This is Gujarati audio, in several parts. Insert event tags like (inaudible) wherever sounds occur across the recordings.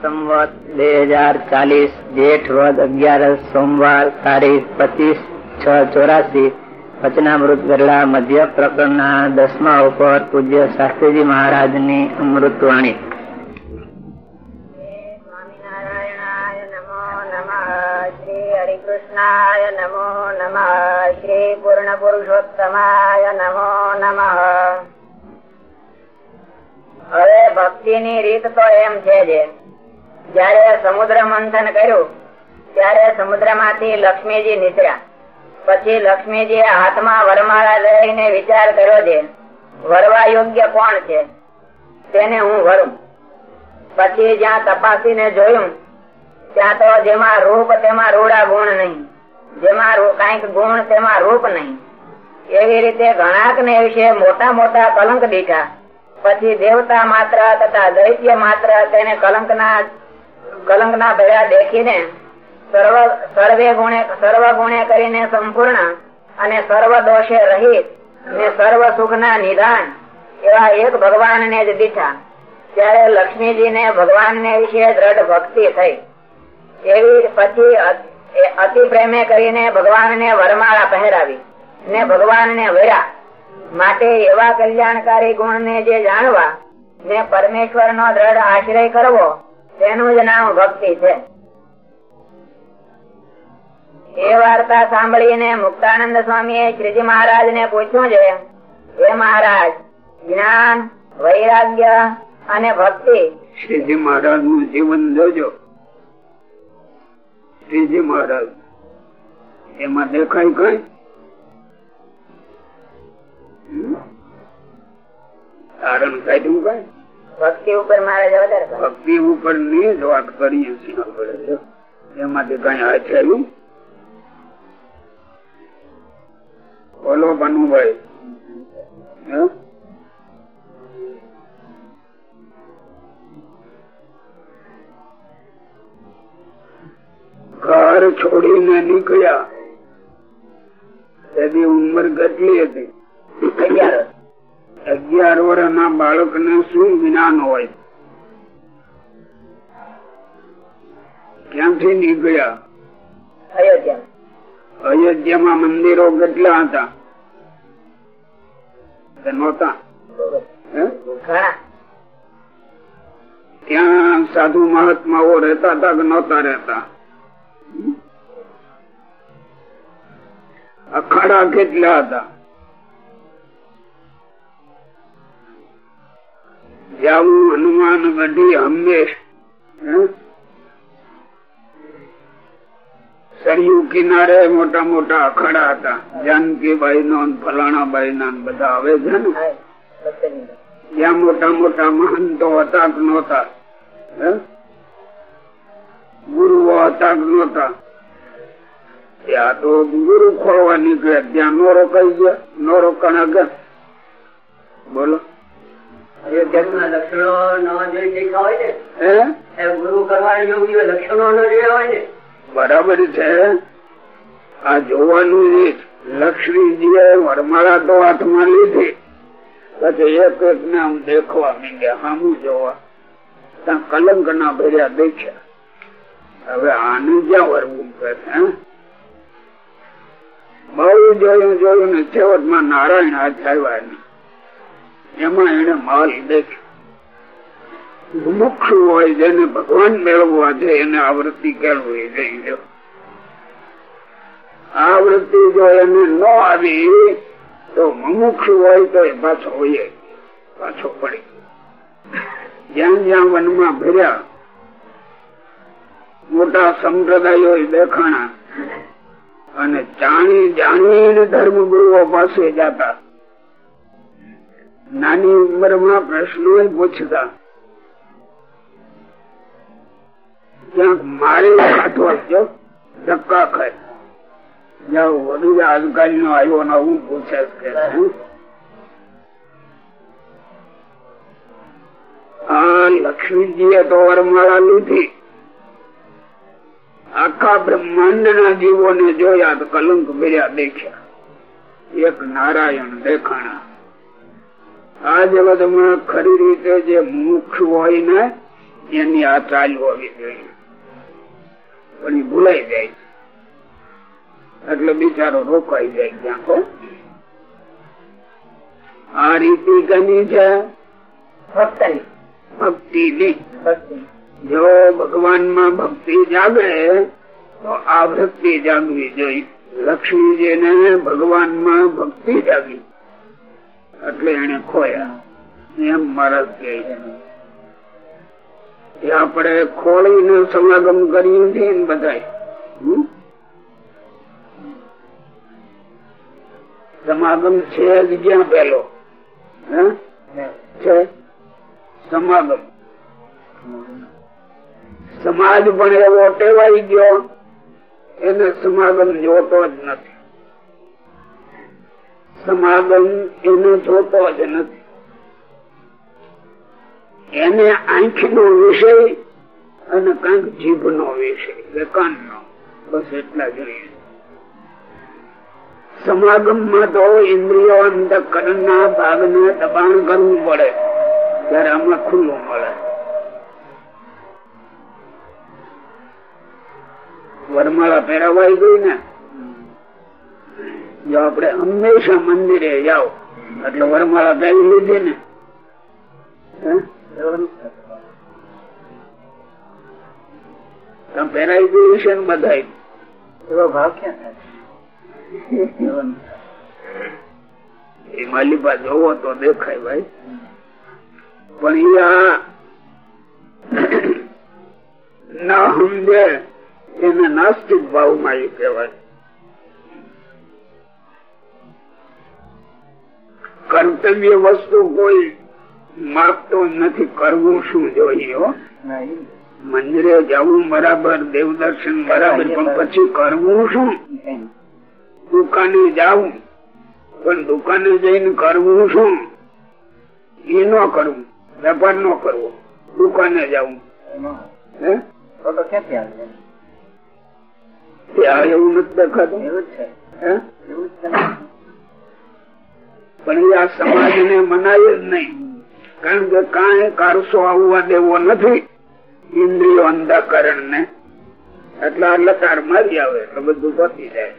સંવત બે હજાર ચાલીસ, જેઠ વદ અગિયારસ સોમવાર તારીખ પચીસ છ ચોરાસી, વચનામૃત ગરડા મધ્ય પ્રકરણના દસમા ઉપર પૂજ્ય શાસ્ત્રીજી મહારાજની અમૃતવાણી કૃષ્ણાય નમો નમઃ, શ્રી પૂર્ણ પુરુષોત્તમાય નમો નમઃ હવે ભક્તિ ની રીત તો એમ છે જે. જયારે સમુદ્ર મંથન કર્યું, ત્યારે સમુદ્રમાંથી લક્ષ્મીજી નીકળ્યા પછી લક્ષ્મીજી હાથમાં વરમાળા લઈને વિચાર કર્યો છે, વરવા યોગ્ય કોણ છે? તેને હું વરું. પછી જ્યાં તપાસીને જોયું, ત્યાં તો જેમાં રૂપ, તેમાં રૂડા ગુણ નહીં. જેમાં કંઈક ગુણ, તેમાં રૂપ નહીં. એવી રીતે ઘણાક ને વિશે મોટા મોટા કલંક દીઠા. પછી દેવતા માત્ર તથા દૈત્ય માત્ર તેને કલંક કલંક ના ભર્યા દેખીને સર્વ ગુણે સર્વ ગુણે કરીને સંપૂર્ણ અને સર્વ દોષે રહિત ને સર્વ સુખ ના નિધાન એવા એક ભગવાન ને જ દીઠા. ત્યારે લક્ષ્મીજી ને ભગવાન ને વિશે દ્રઢ ભક્તિ થઈ. એવી પછી અતિ પ્રેમે કરીને ભગવાન ને વરમાળા પહેરાવી ને ભગવાન ને વર્યા માટે એવા કલ્યાણકારી ગુણ ને જે જાણવા ને પરમેશ્વર નો દ્રઢ આશ્રય કરવો તેનું જ નામ ભક્તિ છે. એ વાર્તા સાંભળીને મુક્તાનંદ સ્વામી શ્રીજી મહારાજ ને પૂછ્યું છે, હે મહારાજ, જ્ઞાન, વૈરાગ્ય અને ભક્તિ શ્રીજી મહારાજનું જીવન જોજો. શ્રીજી મહારાજ, એમાં દેખાય કઈ? તારણ કાઢ્યું કઈ? ભક્તિ ઉપર મહારાજ ભક્તિ. ઉપરની જ વાત કરીએ છીએ આપણે. એમાંથી કઈ હાથ બોલો બનુભાઈ? ઘર છોડીને નીકળ્યા. તેની ઉંમર કેટલી હતી? અગિયાર વર્ષના બાળક ને શું જ્ઞાન હોય? ક્યાંથી નીકળ્યા? અયોધ્યા. અયોધ્યામાં મંદિરો કેટલા હતા? નહોતા? ત્યાં સાધુ મહાત્માઓ રહેતા હતા કે નહોતા રહેતા? અખાડા કેટલા હતા? જાવું હનુમાન ગઢી હંમેશ સરયુ કિનારે મોટા મોટા અખાડા હતા. જાનકીબાઈ નો ફલાણાબાઈ ના બધા આવે છે ને? જ્યાં મોટા મોટા મહંતો હતા કે નહોતા ગુરુઓ હતા કે નહોતા. ત્યાં તો ગુરુ ખોરવા નીકળ્યા. ત્યાં નો રોકાઈ ગયા. નો રોકાણા બોલો. અયોધ્યાના લક્ષણો ન જોઈ શીખા હોય ને ગુરુ કરવા યોગ્ય લક્ષણો ન જોયા હોય ને. બરાબર છે. આ જોવાનું રીત એ વરમાળા તો હાથમાં લીધી. પછી એક એક ને આમ દેખવા માંડ્યા સામું જોવા. ત્યાં કલંક ના ભર્યા દેખ્યા. હવે આનું જ્યાં વરવું હે? બહુ જોયું જોયું ને છેવટમાં નારાયણ હાથ આવ્યા એમાં એને માલ દેખ્યો મુમુક્ષુ હોય જેને ભગવાન મેળવવા છે, એને આવૃત્તિ કેળવી જોઈએ આવૃત્તિ જો એને ન આવી, તો મુમુક્ષુ હોય તો એ પાછો હોય પાછો પડી. જ્યાં જ્યાં વનમાં ભર્યા, મોટા સંપ્રદાયો દેખાણા અને જાણી જાણીને ધર્મ ગુરુઓ પાસે જતા. નાની ઉંમરમાં પ્રશ્નો પૂછતા. ક્યાંક મારે ખાતો જો ધક્કા ખાય. જાઓ વધુ અધિકારી નો આવ્યો ને હું પૂછે હે? આ લક્ષ્મીજીએ તો વરમાળા લીધી. આખા બ્રહ્માંડ ના જીવો ને જોયા તો કલંક ભર્યા દેખ્યા. એક નારાયણ દેખાણા. આ જગતમાં ખરી રીતે જે મુખ હોય ને એની આ ચાલ હોવી જોઈએ. પણ ભૂલાઈ જાય. એટલે બિચારો રોકાઈ જાય ક્યાં આ રીતિ કની છે. ભક્તિ. ની જો ભગવાનમાં ભક્તિ જાગે તો આ વૃત્તિ જાગવી જોઈએ. લક્ષ્મીજી ને ભગવાનમાં ભક્તિ જાગી એટલે એને ખોયા. એમ મહારાજ કે છે. આપણે ખોળીને સમાગમ કર્યું છે ને બધા સમાગમ છે જ ક્યાં પેલો? છે? સમાગમ. સમાજ પણ એવો ટેવાઈ ગયો, એને સમાગમ જોતો જ નથી. સમાગમ એને જોતો જ નથી. એને આંખી નો વિષય અને કંઈક જીભ નો વિષય કે નો બસ એટલા જોઈએ સમાગમમાં તો ઇન્દ્રિયો અંતકરણ ના ભાગ ને દબાણ કરવું પડે, ત્યારે આમાં ખુલ્લું મળે. વરમાળા પહેરાવાઈ ગઈ ને જો આપણે હંમેશા મંદિરે જાઓ એટલે વરમાળા પહેરી લીધી ને. પહેરાવી દીધું છે બધા એવો ભાવ ક્યાં થાય? એ માલિકા જોવો તો દેખાય ભાઈ. પણ એ આ ના સમજે એને નાસ્તિક ભાવમાં એ કહેવાય. કર્તવ્ય વસ્તુ કોઈ માપતો નથી કરવું શું જોઈએ મંદિરે જવું બરાબર દેવદર્શન બરાબર પણ પછી કરવું શું? દુકાને જવું પણ દુકાને જઈને કરવું શું? એ ન કરવું વેપાર ન કરવો દુકાને જવું એવું નથી દેખાતું. એવું છે. એવું. પણ એ આ સમાજ ને મનાય જ નહીં. કારણ કે કાંઈ કારસો આવવા દેવો નથી ઇન્દ્રિયો અંધાકરણ ને એટલે આ લકાર મારી આવે, એટલે બધું પતી જાય.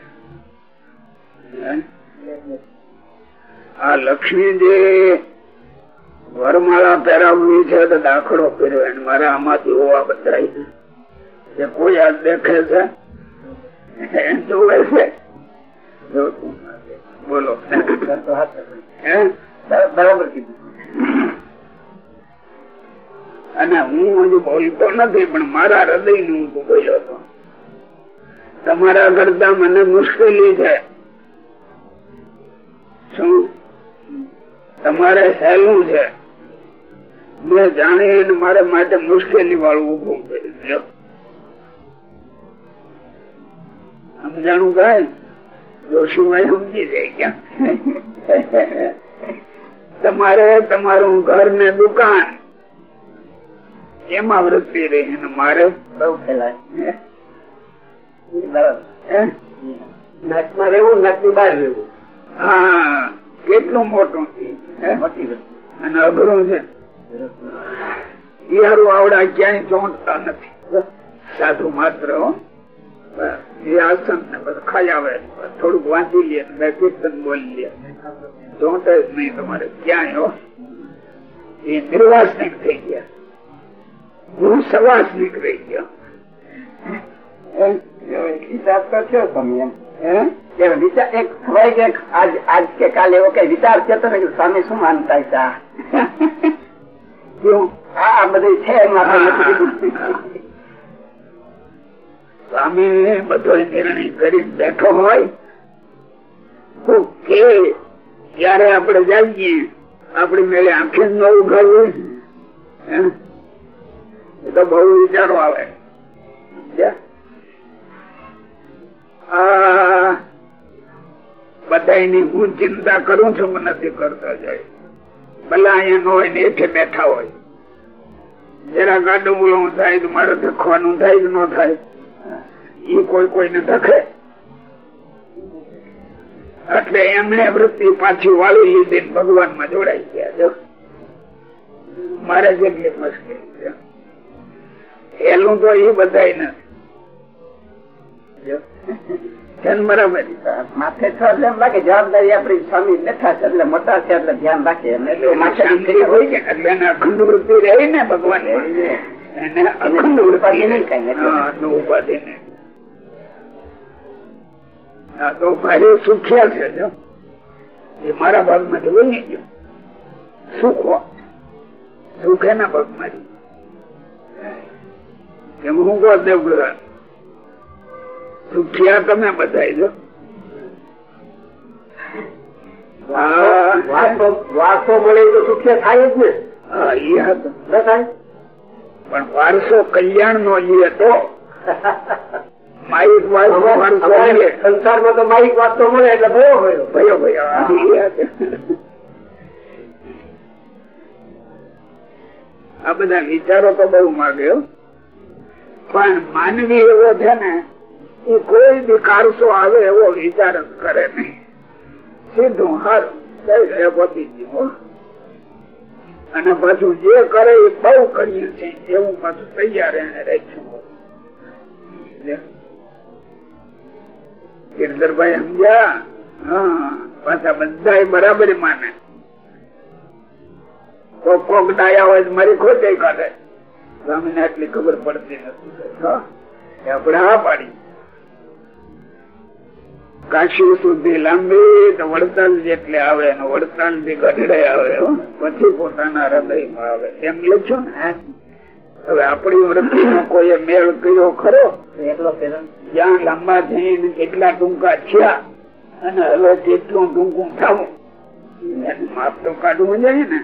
આ લક્ષ્મી જે વરમાળા પહેરાવવી છે તો દાખલો કર્યો એને મારે આમાંથી હોવા બતાવી જે કોઈ આ દેખે છે જોવે છે. જોતું. બોલો. બરાબર કીધું. અને હું હજુ બોલતો નથી પણ મારા હૃદયનું હું બોલ્યો હતો તમારા કરતા મને મુશ્કેલી છે. શું? તમારે સહેલું છે. મેં જાણીને મારે માટે મુશ્કેલી વાળું ઉભું કર્યું. સમજાણું કાય જોશીભાઈ સમજી જાય તમારે તમારું ઘર ને દુકાન એમાં વૃત્તિ રહી અને મારે બહુ ફેલાય? નટમાં રહેવું નટની બહાર રહેવું. હા કેટલું મોટું. અને અઘરું છે. યારું આવડા ક્યાંય ચોંટતા નથી. સાધુ માત્ર. એ આસન ખાઈ આવે. થોડુંક વાંચી લે બે કીર્તન બોલી લે. ચોંટે જ નહીં તમારે. ક્યાંય હો? એ નિર્વાસનિક થઈ ગયા. હું સવાસનિક રહી ગયો. વિચાર તો છો તમે એમ? વિચાર એક હોય કે આજ આજ કે કાલે એવો કઈ વિચાર કેતો ને સ્વામી શું માનતા હતા? (laughs) આ? બધું છે એમાં. સ્વામી બધો નિર્ણય કરી બેઠો હોય, તો કે જયારે આપણે જાગીએ આપણી મેળે આખી ન ઉઘાડવું. એ તો બહુ વિચારો આવે? બધાની હું ચિંતા કરું છું, મને નથી કરતા જાય. ભલા અહીંયા ન હોય ને એઠે બેઠા હોય. જરા ગાડું બોલવું થાય તો મારે દેખવાનું થાય કે ન થાય. એ કોઈ કોઈને ધખે એટલે એમને વૃત્તિ પાછી વાળી લીધી ભગવાનમાં જોડાઈ ગયા જો. મારે જેટલી મુશ્કેલી છે. પેલું તો એ બધા નથી. માથે છો એટલે લાગે જવાબદારી આપડી સ્વામી બેઠા છે એટલે મોટા છે એટલે ધ્યાન એટલે એને અખંડ વૃત્તિ રહી ને ભગવાન એને અખંડ વૃત્તિ નહીં કાંઈ એટલે. હા, તો ઉપાધિ નહીં. આ તો ભારે સુખ્યા છે જો? એ મારા ભાગમાંથી બની ગયો. સુખો સુખ એના ભાગમાંથી એમ હું કહો દેવગુરુ સુખિયા તમે બધાય જો. વારસો મળે તો સુખ્ય થાય જ ને. હા, એ હતો ન થાય? પણ વારસો કલ્યાણ નો એ તો (laughs) માઇક. સંસારમાં તો માહિક વાંચતો મળે એટલે ભયો ભયો ભયો. આ બધા વિચારો તો બહુ માગ્યો પણ માનવી એવો છે ને એ કોઈ બી કારસો આવે એવો વિચાર જ કરે નહીં સીધું હારું જય પતી ગયું હો. અને પાછું જે કરે એ બહુ કરીએ છીએ એવું પાછું તૈયાર એને રાખ્યું ગિરધરભાઈ સમજ્યા હા પાછા બધા બરાબર માને. તો કોક ડાયા હોય મારી ખોટે કાઢે. સ્વામીને આટલી ખબર પડતી નથી. આપણે હા પાડી. કાશી સુધી લાંબી તો વડતાલ જેટલે આવે ને વડતાલથી ગઢડે આવે હો. પછી પોતાના હૃદયમાં આવે. એમ લખ્યું ને? હવે આપણી વૃત્તિ નો કોઈ મેળ કર્યો ખરો? એટલો પેલો જ્યાં લાંબા થઈને કેટલા ટૂંકા થયા અને હવે કેટલું ટૂંકું થવું એનું માપ તો કાઢવું જોઈએ ને?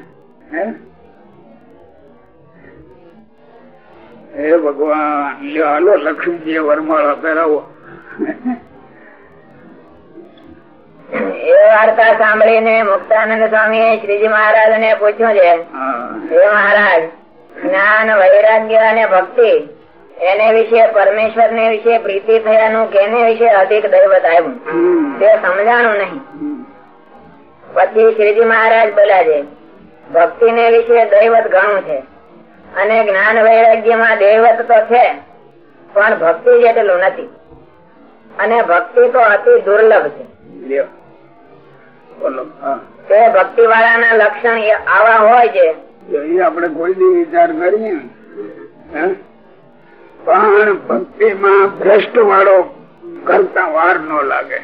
હે ભગવાન હાલો લક્ષ્મીજી વરમાળા પહેરાવો એ વાર્તા સાંભળીને મુક્તાનંદ સ્વામી શ્રીજી મહારાજ ને પૂછ્યું છે હે મહારાજ જ્ઞાન વૈરાગ્ય અને ભક્તિ એને વિશે પરમેશ્વર ને વિશે પ્રીતિ થયાનું કેને વિશે અધિક દૈવત આવ્યું? તે સમજાણું નહીં. પછી શ્રીજી મહારાજ બોલ્યા છે ભક્તિ ને વિશે દૈવત ઘણું છે. અને જ્ઞાન વૈરાગ્યમાં દૈવત તો છે પણ ભક્તિ જેટલું નથી. અને ભક્તિ તો અતિ દુર્લભ છે. તે ભક્તિ વાળાના લક્ષણ આવા હોય છે. આપણે કોઈ દી વિચાર કરીએ. હે? ભક્તિ માં ભ્રષ્ટ વાળો કરતા વાર ન લાગે.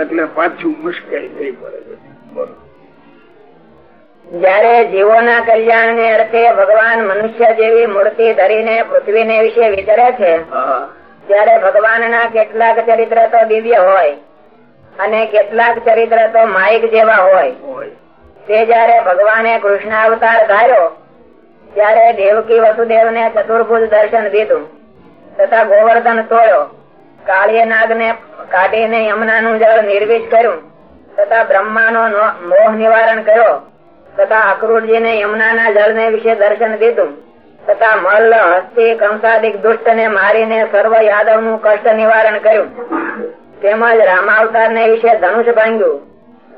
એટલે પાછું મુશ્કેલ થઈ પડે જયારે જીવોના કલ્યાણ ને અર્થે ભગવાન મનુષ્ય જેવી મૂર્તિ ધરીને પૃથ્વીને વિશે વિચારે છે ત્યારે ત્યારે ભગવાનના કેટલાક ચરિત્ર તો દિવ્ય હોય અને કેટલાક ચરિત્ર તો માઇક જેવા હોય. હોય. તે જયારે ભગવાને કૃષ્ણ અવતાર ધાર્યો ત્યારે દેવકી વસુદેવ ને ચતુર્ભુજ દર્શન દીધું. તથા ગોવર્ધન તોડ્યો. કાળીય નાગ ને કાઢીને યમુનાનું જળ નિર્વિષ કર્યું. તથા બ્રહ્મા નો- મોહ નિવારણ કર્યો. તથા અક્રૂરજીને યમુનાના જળને વિશે દર્શન દીધું. તથા મલ્લ હસ્તી, કંસાદિક દુષ્ટ ને મારીને સર્વ યાદવનું કષ્ટ નિવારણ કર્યું. તેમજ રામાવતાર ને વિશે ધનુષ ભાંગ્યું.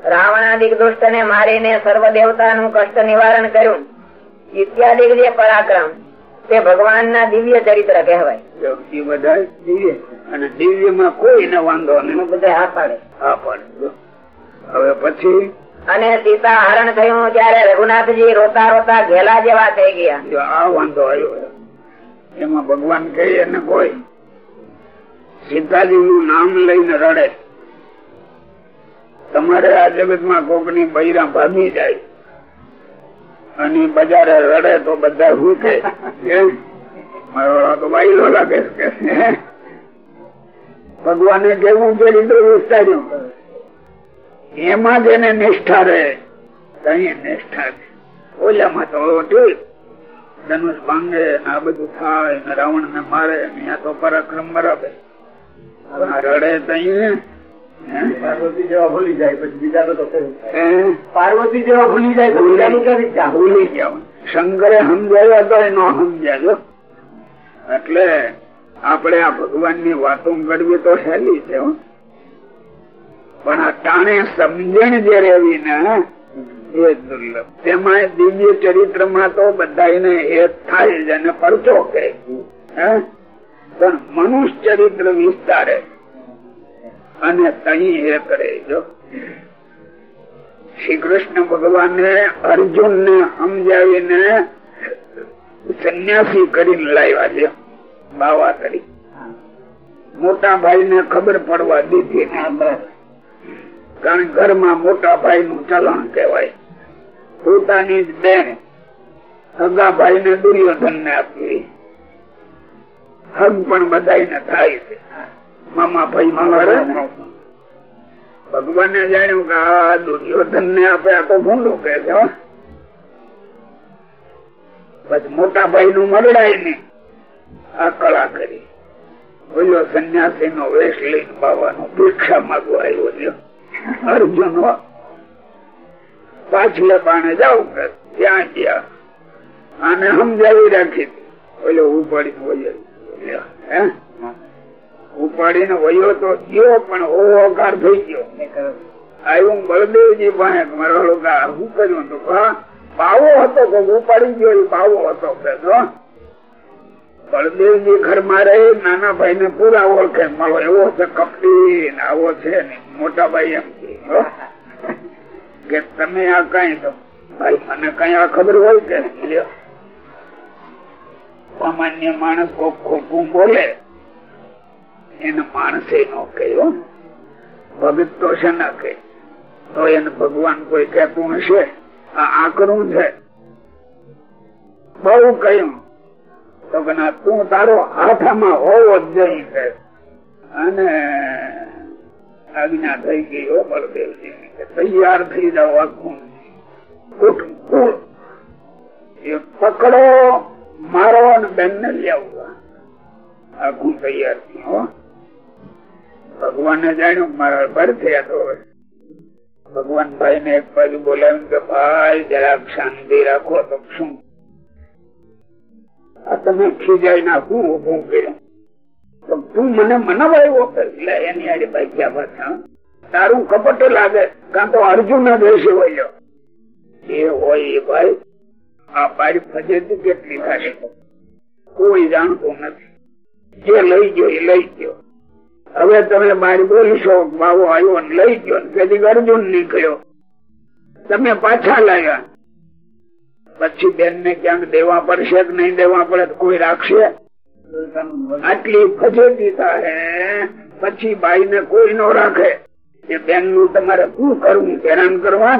રાવણાદિક દુષ્ટ ને મારીને સર્વ દેવતા નું કષ્ટ નિવારણ કર્યું. ઇત્યાદિ પરાક્રમ. તે ભગવાન ના દિવ્ય ચરિત્ર કહેવાય. જો એ બધા દિવ્ય. અને દિવ્યમાં કોઈને વાંધો નહીં. બધા હા પાડે. હા પણ હવે પછી? અને સીતા હરણ થયું ત્યારે રઘુનાથજી રોતા રોતા ઘેલા જેવા થઈ ગયા. આ વાંધો આવ્યો એમાં ભગવાન કહે અને કોઈ સીતાજી નું નામ લઈને રડે. તમારે આ જગતમાં કોકની બૈરા ભાગી જાય. અને બજારે રડે તો બધા ભૂખે તો બાઈલો લાગે છે કે. ભગવાને કેવું વિસ્તાર્યું એમાં જ એને નિષ્ઠા રહે. કઈ નિષ્ઠા છે. ઓલામાં તો ધનુષ ભાંગે, આ બધું થાય રાવણ ને મારે ને તો પરાક્રમ બરાબર. રડે તઈ પાર્વતી જેવા ભૂલી જાય પછી બીજાનું તો પાર્વતી જેવા ભૂલી જાય તો બીજાનું ક્યાંથી ભૂલી જાવ શંકરે સમજાવ્યા તો ન સમજાજો એટલે આપણે આ ભગવાનની વાતો કરવી તો સહેલી છે પણ આ ટાણે સમજણ જે રેવી ને એ દુર્લભ. તેમાં દિવ્ય ચરિત્રમાં તો બધા હેત થાય જ અને પરચો કે હે? પણ મનુષ્ય ચરિત્ર વિસ્તારે અને તહી હે કરે જો. શ્રી કૃષ્ણ ભગવાને અર્જુન ને સમજાવીને સંન્યાસી કરીને લાવ્યા છે. બાવા કરી મોટા ભાઈ ને ખબર પડવા દીધી. કારણ ઘરમાં મોટા ભાઈ નું ચલણ કેવાય પોતાની જ બેન હગા ભાઈ ને દુર્યોધન ને આપવી હગ પણ બધા થાય છે. મામા ભાઈ માં કરે ને. જાણ્યું કે આ દુર્યોધન ને આપે આ તો ભૂંડો કે છે પછી મોટા ભાઈ નું મરડાય ને આ કળા કરી. બોલ્યો સંન્યાસી નો વેશ લઈને બાવાનો ભિક્ષા માગવા આવ્યો છે. અર્જુન હો. પાછલે પાણે જાવ કે ત્યાં ગયા. આને સમજાવી રાખી. બોલ્યો ઉપાડી વયો હે ઉપાડીને વયો તો ગયો પણ ઓકાર થઈ ગયો આવ્યું બળદેવજી પાસે મારો શું કર્યું તો પાવો હતો કે ઉપાડી ગયો એ પાવો હતો કે જો. બળદેવજી ઘરમાં રહે, નાના ભાઈ ને પૂરા ઓળખે મળો એવો છે કપડી આવો છે મોટા ભાઈ એમ કે તમે આ કઈ તો, ભાઈ, મને કઈ આ ખબર હોય કે. સામાન્ય માણસ કોક ખોટું બોલે એને માણસે નો કહ્યો ભગત તો છે ના કહે. તો એને ભગવાન કોઈ કહેતું હશે? આ આકરું છે. બહુ કહ્યું. તો કે ના, તું તારો હાથમાં હોવો જ જોઈએ કે અને આજ્ઞા થઈ ગઈ, હો બળદેવજી. તૈયાર થઈ જાવ આખું પકડો, મારો અને બેન ને લેવું આખું તૈયાર થયું, હો. ભગવાને જાણ્યું કે મારા પર થયા તો ભગવાન ભાઈ ને એક બાજુ બોલાવ્યું કે, ભાઈ, જરાક શાંતિ રાખો તો શું? આ તમે ખીજાઈ ના હું ઉભું કર્યું. તો મને મનાવાયો એટલે એની આડી ભાઈ ક્યાં પાછા તારું કપટ લાગે, કાં તો અર્જુન હશે હોય. એ હોય એ ભાઈ, આ પાડી ફજેતી કેટલી થશે કોઈ જાણતું નથી. જે લઈ ગયો એ લઈ ગયો. હવે તમે બારી બોલીશો બાવો આવ્યો લઈ ગયો કદી અર્જુન નીકળ્યો. તમે પાછા લાવ્યા પછી બેન ને ક્યાંક દેવા પડશે કે નહીં દેવા પડે કોઈ રાખશે? આટલી ફજેતી હે પછી બાઈ ને કોઈ નો રાખે. એ બેનનું તમારે શું કરવું, હેરાન કરવા?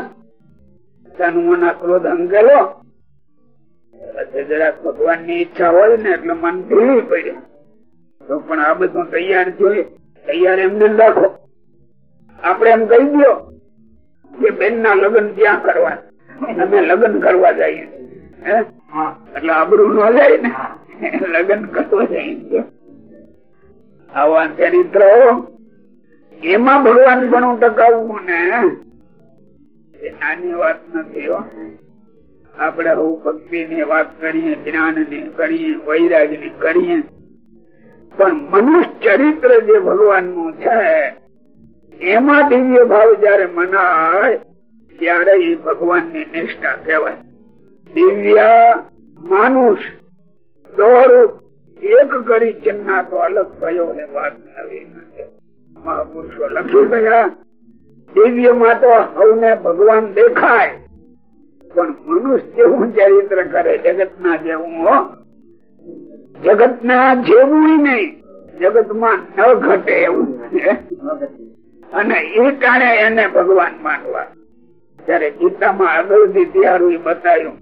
તનુના ક્રોધ અંગેલો. જરાક ભગવાનની ઈચ્છા હોય ને એટલે મન ઢીલી પડે. તો પણ આ બધું તૈયાર જોઈએ તૈયાર એમને રાખો આપડે એમ કહી દો કે બેન ના લગ્ન ત્યાં કરવા અમે લગ્ન કરવા જઈએ. એટલે આબરૂ ન જાય ને. લગ્ન કરવા જઈએ આવા ચરિત્ર એમાં ભગવાન પણ ટકાવવું ને. નાની વાત નથી આપડે હું ભક્તિ ની વાત કરીએ જ્ઞાનની કરીએ વૈરાગની કરીએ. પણ મનુષ્ય ચરિત્ર જે ભગવાનનું છે, એમાં દિવ્ય ભાવ જયારે મનાય, ત્યારે એ ભગવાનની નિષ્ઠા કહેવાય. દિવ્ય માનુષ દોરૂપ એક કરી ચિન્ના તો અલગ થયો ને વાત આવી મહાપુરુષો લખી ગયા દિવ્યમાં તો સૌને ભગવાન દેખાય, પણ મનુષ્ય જેવું ચરિત્ર કરે જગત ના જેવું જગત ના જેવું નહીં જગતમાં ન ઘટે એવું અને એ કારણે એને ભગવાન માનવા. ત્યારે ગીતામાં આગળથી ત્યારું બતાવ્યું,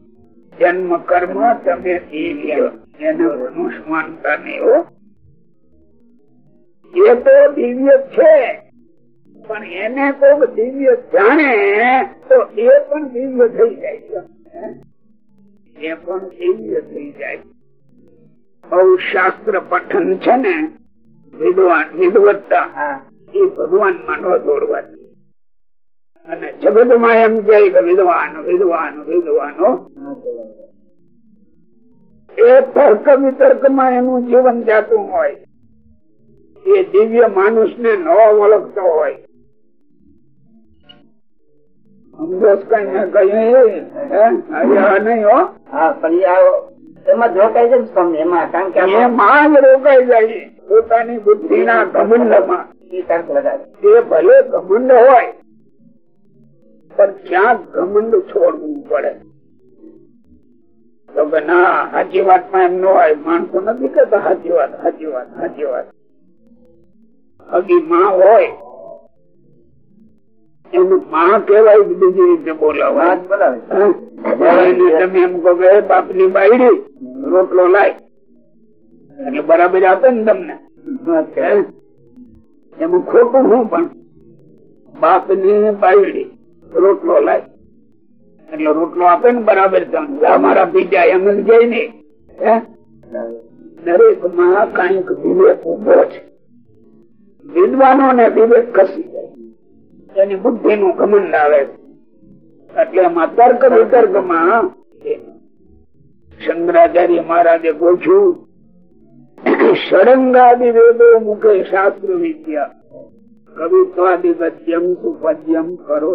જન્મ, કર્મ, તમે માનતા નહીં હો. એ તો દિવ્ય છે, પણ એને કોક દિવ્ય જાણે તો એ પણ દિવ્ય થઈ જાય એ પણ દિવ્ય થઈ જાય બહુ શાસ્ત્ર પઠન છે ને વિદ્વાન વિદવત્તા એ ભગવાનમાં ન દોડવાની અને જગતમાં એમ કે વિદ્વાન વિદ્વાન વિદ્વાનો એ તર્ક વિતર્કમાં એનું જીવન જાતું હોય. એ દિવ્ય માણસ ને ન ઓળખતો હોય. સમજો કઈ આ નહીં હો. હા એમાં રોકાઈ જાય સ્વામી એમાં કારણ કે એમાં જ રોકાઈ જાય. પોતાની બુદ્ધિ ના ઘમંડમાં માં એ ભલે ઘમંડ હોય પણ ક્યાંક ઘમંડ છોડવું પડે. તો કે ના સાચી વાતમાં એમ ન હોય. માણસો નથી કેતા સાચી વાત સાચી વાત સાચી વાત. હજી માં હોય એનું માં કેવાય બીજી રીતે તમે એમ કહો કે બાપની બાયડી રોટલો લાય. એટલે બરાબર આપે ને તમને. વાત કરે. હે? એમાં ખોટું હું પણ બાપની બાયડી રોટલો લાય. એટલે રોટલો આપે ને બરાબર તમને. આ મારા બીજા એમ જ જાય ને? દરેકમાં કંઈક વિવેક ઊભો છે. વિદ્વાનો ને વિવેક ખસી જાય. એની બુદ્ધિ નું ઘમંડ આવે. એટલે એમાં તર્ક વિતર્કમાં શંકરાચાર્ય મહારાજે પૂછ્યું ષડંગાદિ વેદો મૂકે શાસ્ત્ર વિદ્યા કવિત્વાદિ ગદ્યમ સુપદ્યમ કરો.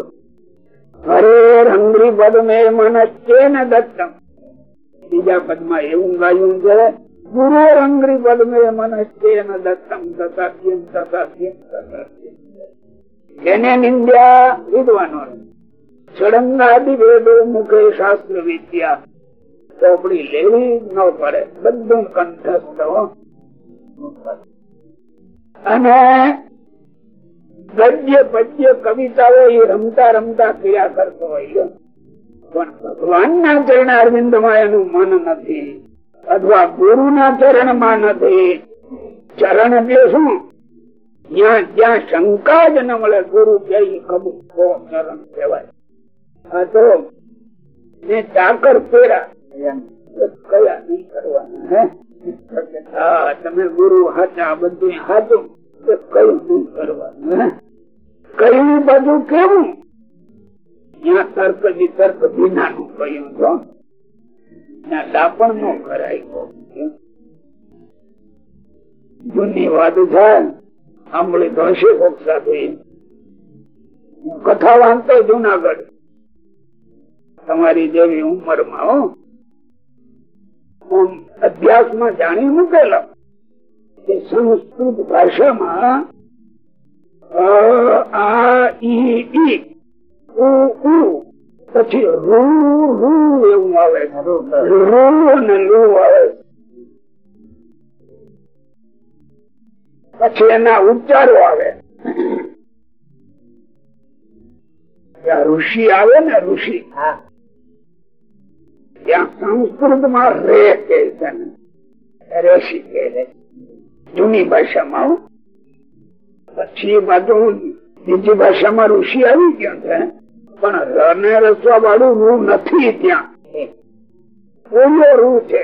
હરે રંગરી પદ મે મનસ્તે ન દત્તમ. બીજા પદમાં એવું ગાયું છે, ગુરુ રંગરી પદ મે ન દત્તમ તથાત્યમ તથા તથાત્યમ એને નિંદ્યા વિદ્વાનો. ષડંગાદિ વેદો મુખે શાસ્ત્ર વિદ્યા. ચોપડી લેવી ન પડે. બધું કંઠસ્થ અને ગદ્ય પદ્ય કવિતાઓ એ રમતા રમતા ક્રિયા કરતો હોય પણ ભગવાન ના ચરણ અરવિંદમાં એનું મન નથી. અથવા ગુરુ ના ચરણમાં નથી. ચરણ એટલે શું? જ્યાં જ્યાં શંકા જ ન મળે, ગુરુ કે કબૂ કહેવાય. તો ને ચાકર પેરા હાચું તો ત્યાં કહ્યું દાપણ નો કરાય જૂની વાત છે. સાંભળી તો હશે કોક સાથે હું કથા વાંચતો જુનાગઢ. તમારી જેવી ઉંમરમાં હું અભ્યાસમાં જાણી મૂકેલા. કે સંસ્કૃત ભાષામાં અ, આ ઈ ઈ પછી રૂ રૂ એવું આવે. રૂ અને લુ આવે. પછી એના ઉચ્ચારો આવે. ઋષિ આવે ને ઋષિ ત્યાં સંસ્કૃતમાં રે કે રેશી કે જૂની ભાષામાં પછી બાજુ બીજી ભાષામાં ઋષિ આવી ગયો છે. પણ રને રસવા વાળું રૂ નથી ત્યાં. ઓલો રૂ છે.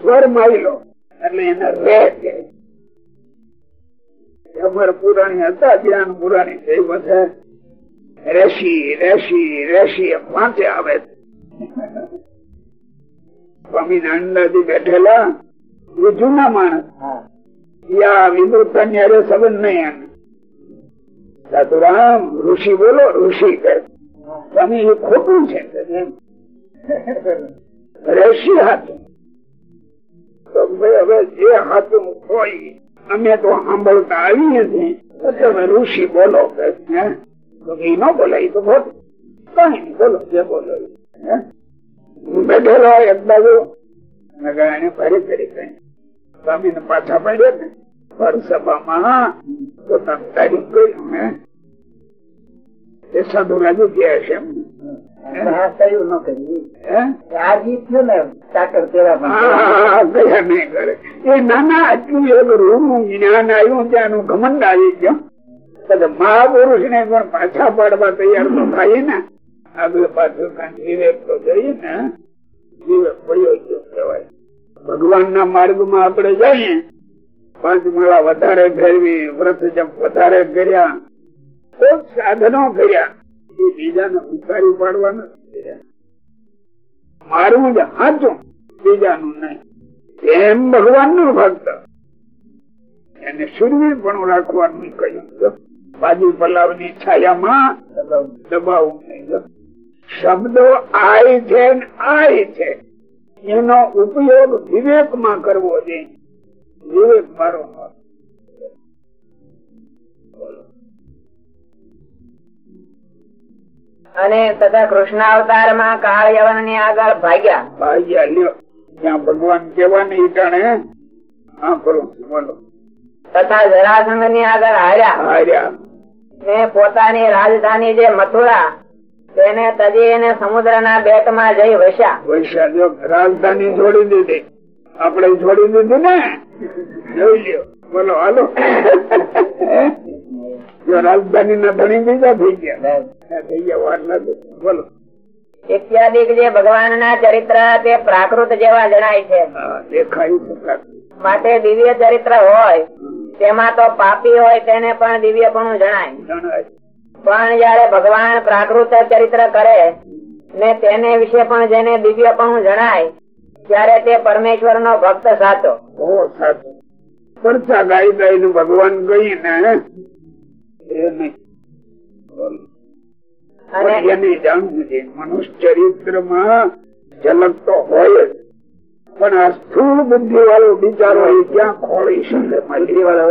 સ્વર માયલો. એટલે એને રે કે અમર પુરાણી હતા જ્ઞાન પુરાણી તે બધા રેશી રેશી રેશી વાંચે આવે. છે. બેઠેલા એ જૂના માણસ. યા વિદુતા ન્યારે સંબંધ નહીં સાધુરામ ઋષિ બોલો ઋષિ કહે. સ્વામી એ ખોટું છે. રેશી હાથ. તો હવે જે હાથું હોય અમે તો સાંભળતા છીએ. તો તમે ઋષિ બોલો કે ન બોલાય તો ખોટ. કઈ નહીં, બોલો, જે બોલો બેઠેલો એક બાજુ. ફરી કરી કઈ સ્વામી પાછા પડ્યા ને પર સભામાં તારીફ કર્યું મેં એ સાધુ રાજુ ગયા છે એમ. મહાપુરુષ ને પણ પાછા પાડવા તૈયાર તો થાય ને. આગળ પાછળ કાંઈ વિવેક તો જઈએ ને. વિવેક પડ્યો કહેવાય. ભગવાન ના માર્ગમાં આપડે જઈએ. પાંચ માળા વધારે ફેરવી વ્રત જપ વધારે કર્યા. સાધનો કર્યા. એ બીજાને ઉતારી પાડવા નથી મારું જ સાચું બીજાનું નહીં. એમ ભગવાનનું ભક્ત. એને સુરવી પણ રાખવાનું કહ્યું. બાજુ પલાવની છાયામાં દબાવું નહીં. શબ્દો આય છે આય છે. એનો ઉપયોગ વિવેકમાં કરવો જોઈએ. વિવેક મારો મત. અને તથા કૃષ્ણ અવતારમાં કાળ યવનની આગળ ભાગ્યા. ભાગ્યા લ્યો. ત્યાં ભગવાન હા? બોલો તથા જરાસંઘની આગળ હાર્યા. હાર્યા. ને પોતાની રાજધાની જે મથુરા તેને તજી એને સમુદ્ર ના બેટમાં જઈ વસ્યા. વસ્યા જો રાજધાની છોડી દીધી. આપણે છોડી દીધી ને? જોઈ લ્યો. બોલો હાલો. (laughs) જો રાજધાની ના ધણી બીજા થઈ ગયા. થઈ ગયા વાર નથી. બોલો. ઇત્યાદિ જે ભગવાન ના ચરિત્ર તે પ્રાકૃત જેવા જણાય છે. માટે દિવ્ય ચરિત્ર હોય તેમાં તો પાપી હોય તેને પણ દિવ્ય પણ જણાય. પણ જયારે ભગવાન પ્રાકૃત ચરિત્ર કરે ને તેને વિશે પણ જેને દિવ્ય પણ જણાય ત્યારે તે પરમેશ્વર નો ભક્ત સાચો. ગાઈ ગાઈ ભગવાન ગઈ ને એને. જાણવું છે મનુષ્ય ચરિત્રમાં ઝલક તો હોય જ. પણ આ સ્થુલ બુદ્ધિ વાળો બિચારો એ ક્યાં ખોળી શકે? બુદ્ધિ વાળો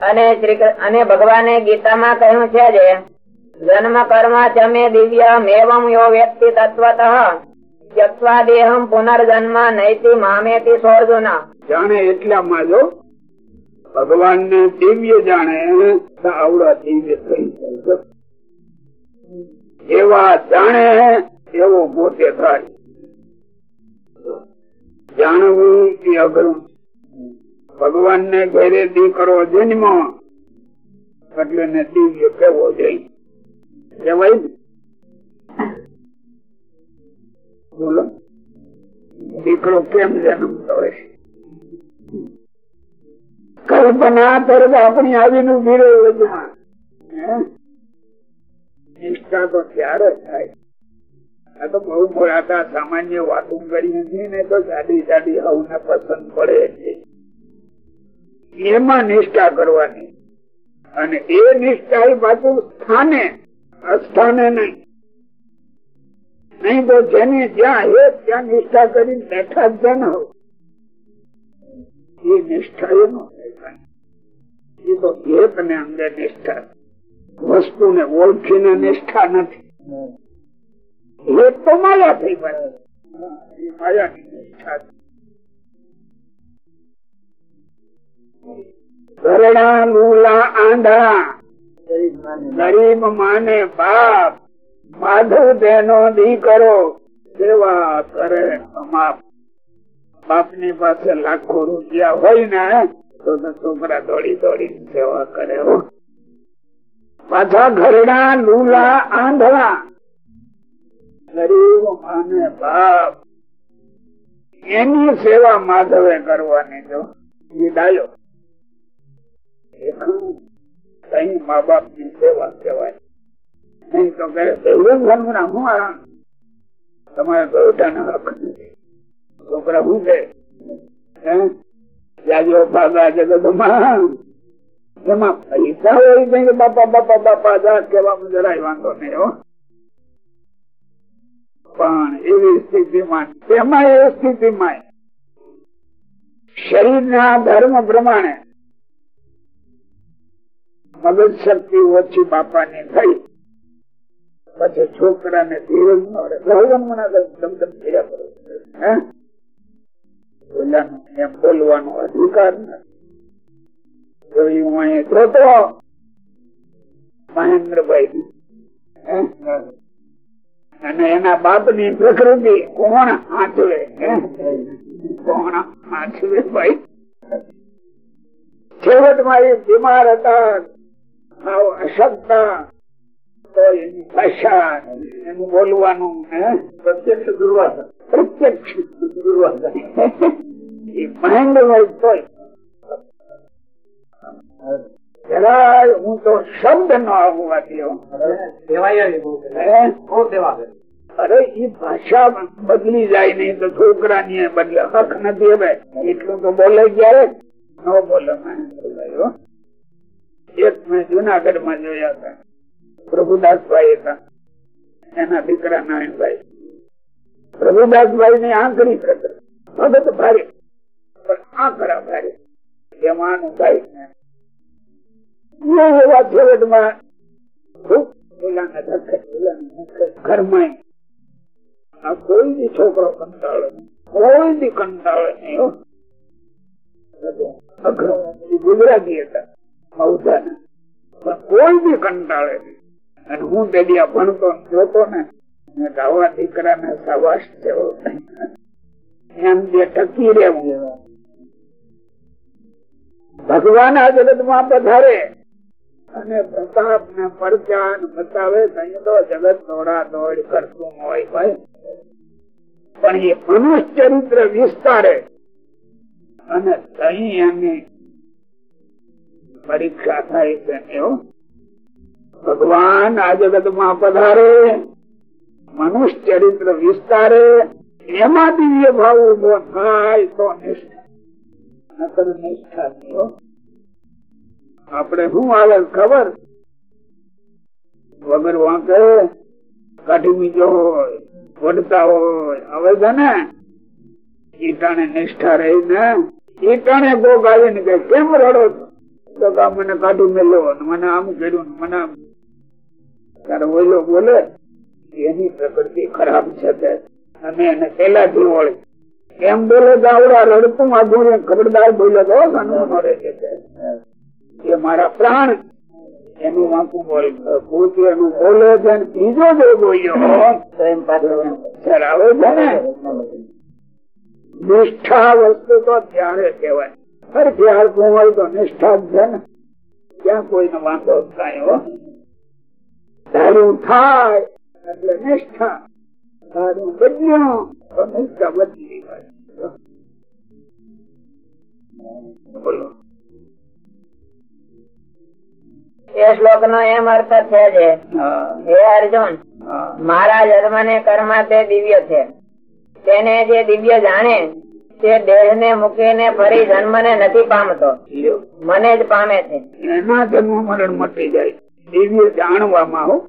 અને શ્રી અને ભગવાને ગીતામાં કહ્યું છે જે જન્મ કર્મ ચમે દિવ્ય મેવમ યો વ્યક્તિ તત્વત ત્યક્વા દેહમ પુનર્જન્મ નૈતિ મામેતિ સોર્જુના. જાણે એટલામાં જો ભગવાન ને દિવ્ય જાણે આવડા દિવ્ય થઈ એવા જાણે એવો પોતે થાય. જાણવું એ અઘરું. ભગવાન ને ઘરે દીકરો જન્મ એટલે ને દિવ્ય કેવો જઈ કેવાય બોલો. દીકરો કેમ જન્મતો હોય? કલ્પના તરફ આપણી આવીને ઊભી રહી વધુમાં નિષ્ઠા તો ત્યારે થાય. એમાં નિષ્ઠા કરવાની. અને એ નિષ્ઠા પાછું સ્થાને, અસ્થાને નહીં. નહીં તો જેને જ્યાં હે, ત્યાં નિષ્ઠા કરી બેઠા જ ન હોય એ નિષ્ઠા એ નો એ તો એક ને અંગે નિષ્ઠા. વસ્તુને ઓળખીને નિષ્ઠા નથી. એક તો માયા થઈ બને એ માયાની નિષ્ઠા લૂલા આંધા ગરીબ માને બાપ. માધવ તેનો દીકરો સેવા કરે અમાપ બાપની પાસે લાખો રૂપિયા હોય ને, તો છોકરા દોડી દોડી સેવા કરે પાછા ઘરડા લૂલા આંધળા. ગરીબ માને બાપ. એની સેવા માધવે કરવાની જો. વિદાયો કઈ મા બાપની સેવા કહેવાય. નહીં તો કહે એવું ઘરનું હું તમારે ગૌઠાના હક નથી. છોકરા શું છે બાપા બાપા બાપા ધર્મ પ્રમાણે મગજ શક્તિ ઓછી બાપાની થઈ. પછી છોકરાને ધીરજ નો રહે. ભગવાન દમ દમ અને એના બાપની પ્રકૃતિ કોણ આચવે? કોણ આચવે ભાઈ? છેવટમાં એ બીમાર હતા અશક્તા એની ભાષા એનું બોલવાનું પ્રત્યક્ષ દુર્વાસન પ્રત્યક્ષ દુર્વાસન (laughs) એ મહેન્દ્રભાઈ હોય તો હું તો શબ્દ નો આવવા દો અરે એ ભાષા બદલી જાય નહીં તો છોકરા ની બદલે. હક નથી હવે એટલું તો બોલે ક્યારે? ન બોલે. એક મેં જુનાગઢમાં જોયા હતા. પ્રભુદાસભાઈ હતા એના દીકરા નારાયણભાઈ. પ્રભુદાસભાઈ ની આંકડી ભગત ભારે. પણ આંકડા ભારે. એમાંનું ભાઈ છોકરો કંટાળે કોઈ બી કંટાળે નહીં ગુજરાતી હતા. મૌધાના પણ કોઈ બી કંટાળે નહીં. અને હું તેડિયા ભણતો જોતો ને આવા દીકરા ને સાવાસ એમ જે ટકી રહેવું. ભગવાન આ જગતમાં પધારે. અને પ્રતાપ ને પરચાન બતાવે જગત દોડા દોડ કરતું હોય ભાઈ. પણ એ મનુષ્ય ચરિત્ર વિસ્તારે. અને તહી એની પરીક્ષા થાય છે ભગવાન આ જગતમાં પધારે મનુષ્ય ચરિત્ર વિસ્તારે, એમાં દિવ્ય ભાવ ઊભો થાય તો નિષ્ઠા. નહીં શું આવે ખબર? વગર વાંકે કાઢી બીજો હોય વડતા હોય, હવે છે ને ઈટાણે નિષ્ઠા રહી ને ઈટાણે કોક આવીને કે કેમ રડો તો મને કાઢી મેલો મને આમ કર્યું મને આમ ત્યારે ઓઈલો બોલે. એની પ્રકૃતિ ખરાબ છે અમે એને પેલાથી ઓળી એમ બોલે દાવડા રડતું આગું ખબરદાર બોલે તો એ મારા પ્રાણ. એનું વાંકું બોલે એનું બોલે છે બીજો જો બોલ્યો આવે છે ને? નિષ્ઠા વસ્તુ તો ત્યારે કહેવાય. અરે ધ્યાન હોય તો નિષ્ઠા જ છે ને. ક્યાં કોઈને વાંધો થાય હો થાય એટલે નિષ્ઠા. ધાર્યું બદલ્યું તો નિષ્ઠા બદલી બોલો. એ શ્લોક નો એમ અર્થ છે જે હે. અર્જુન મારા જન્મ ને કર્મ તે દિવ્ય છે. તેને જે દિવ્ય જાણે તે દેહ ને મૂકીને ફરી જન્મ ને નથી પામતો. મને જ પામે છે. એના જન્મ મરણ મટી જાય. દિવ્ય જાણવામાં હો.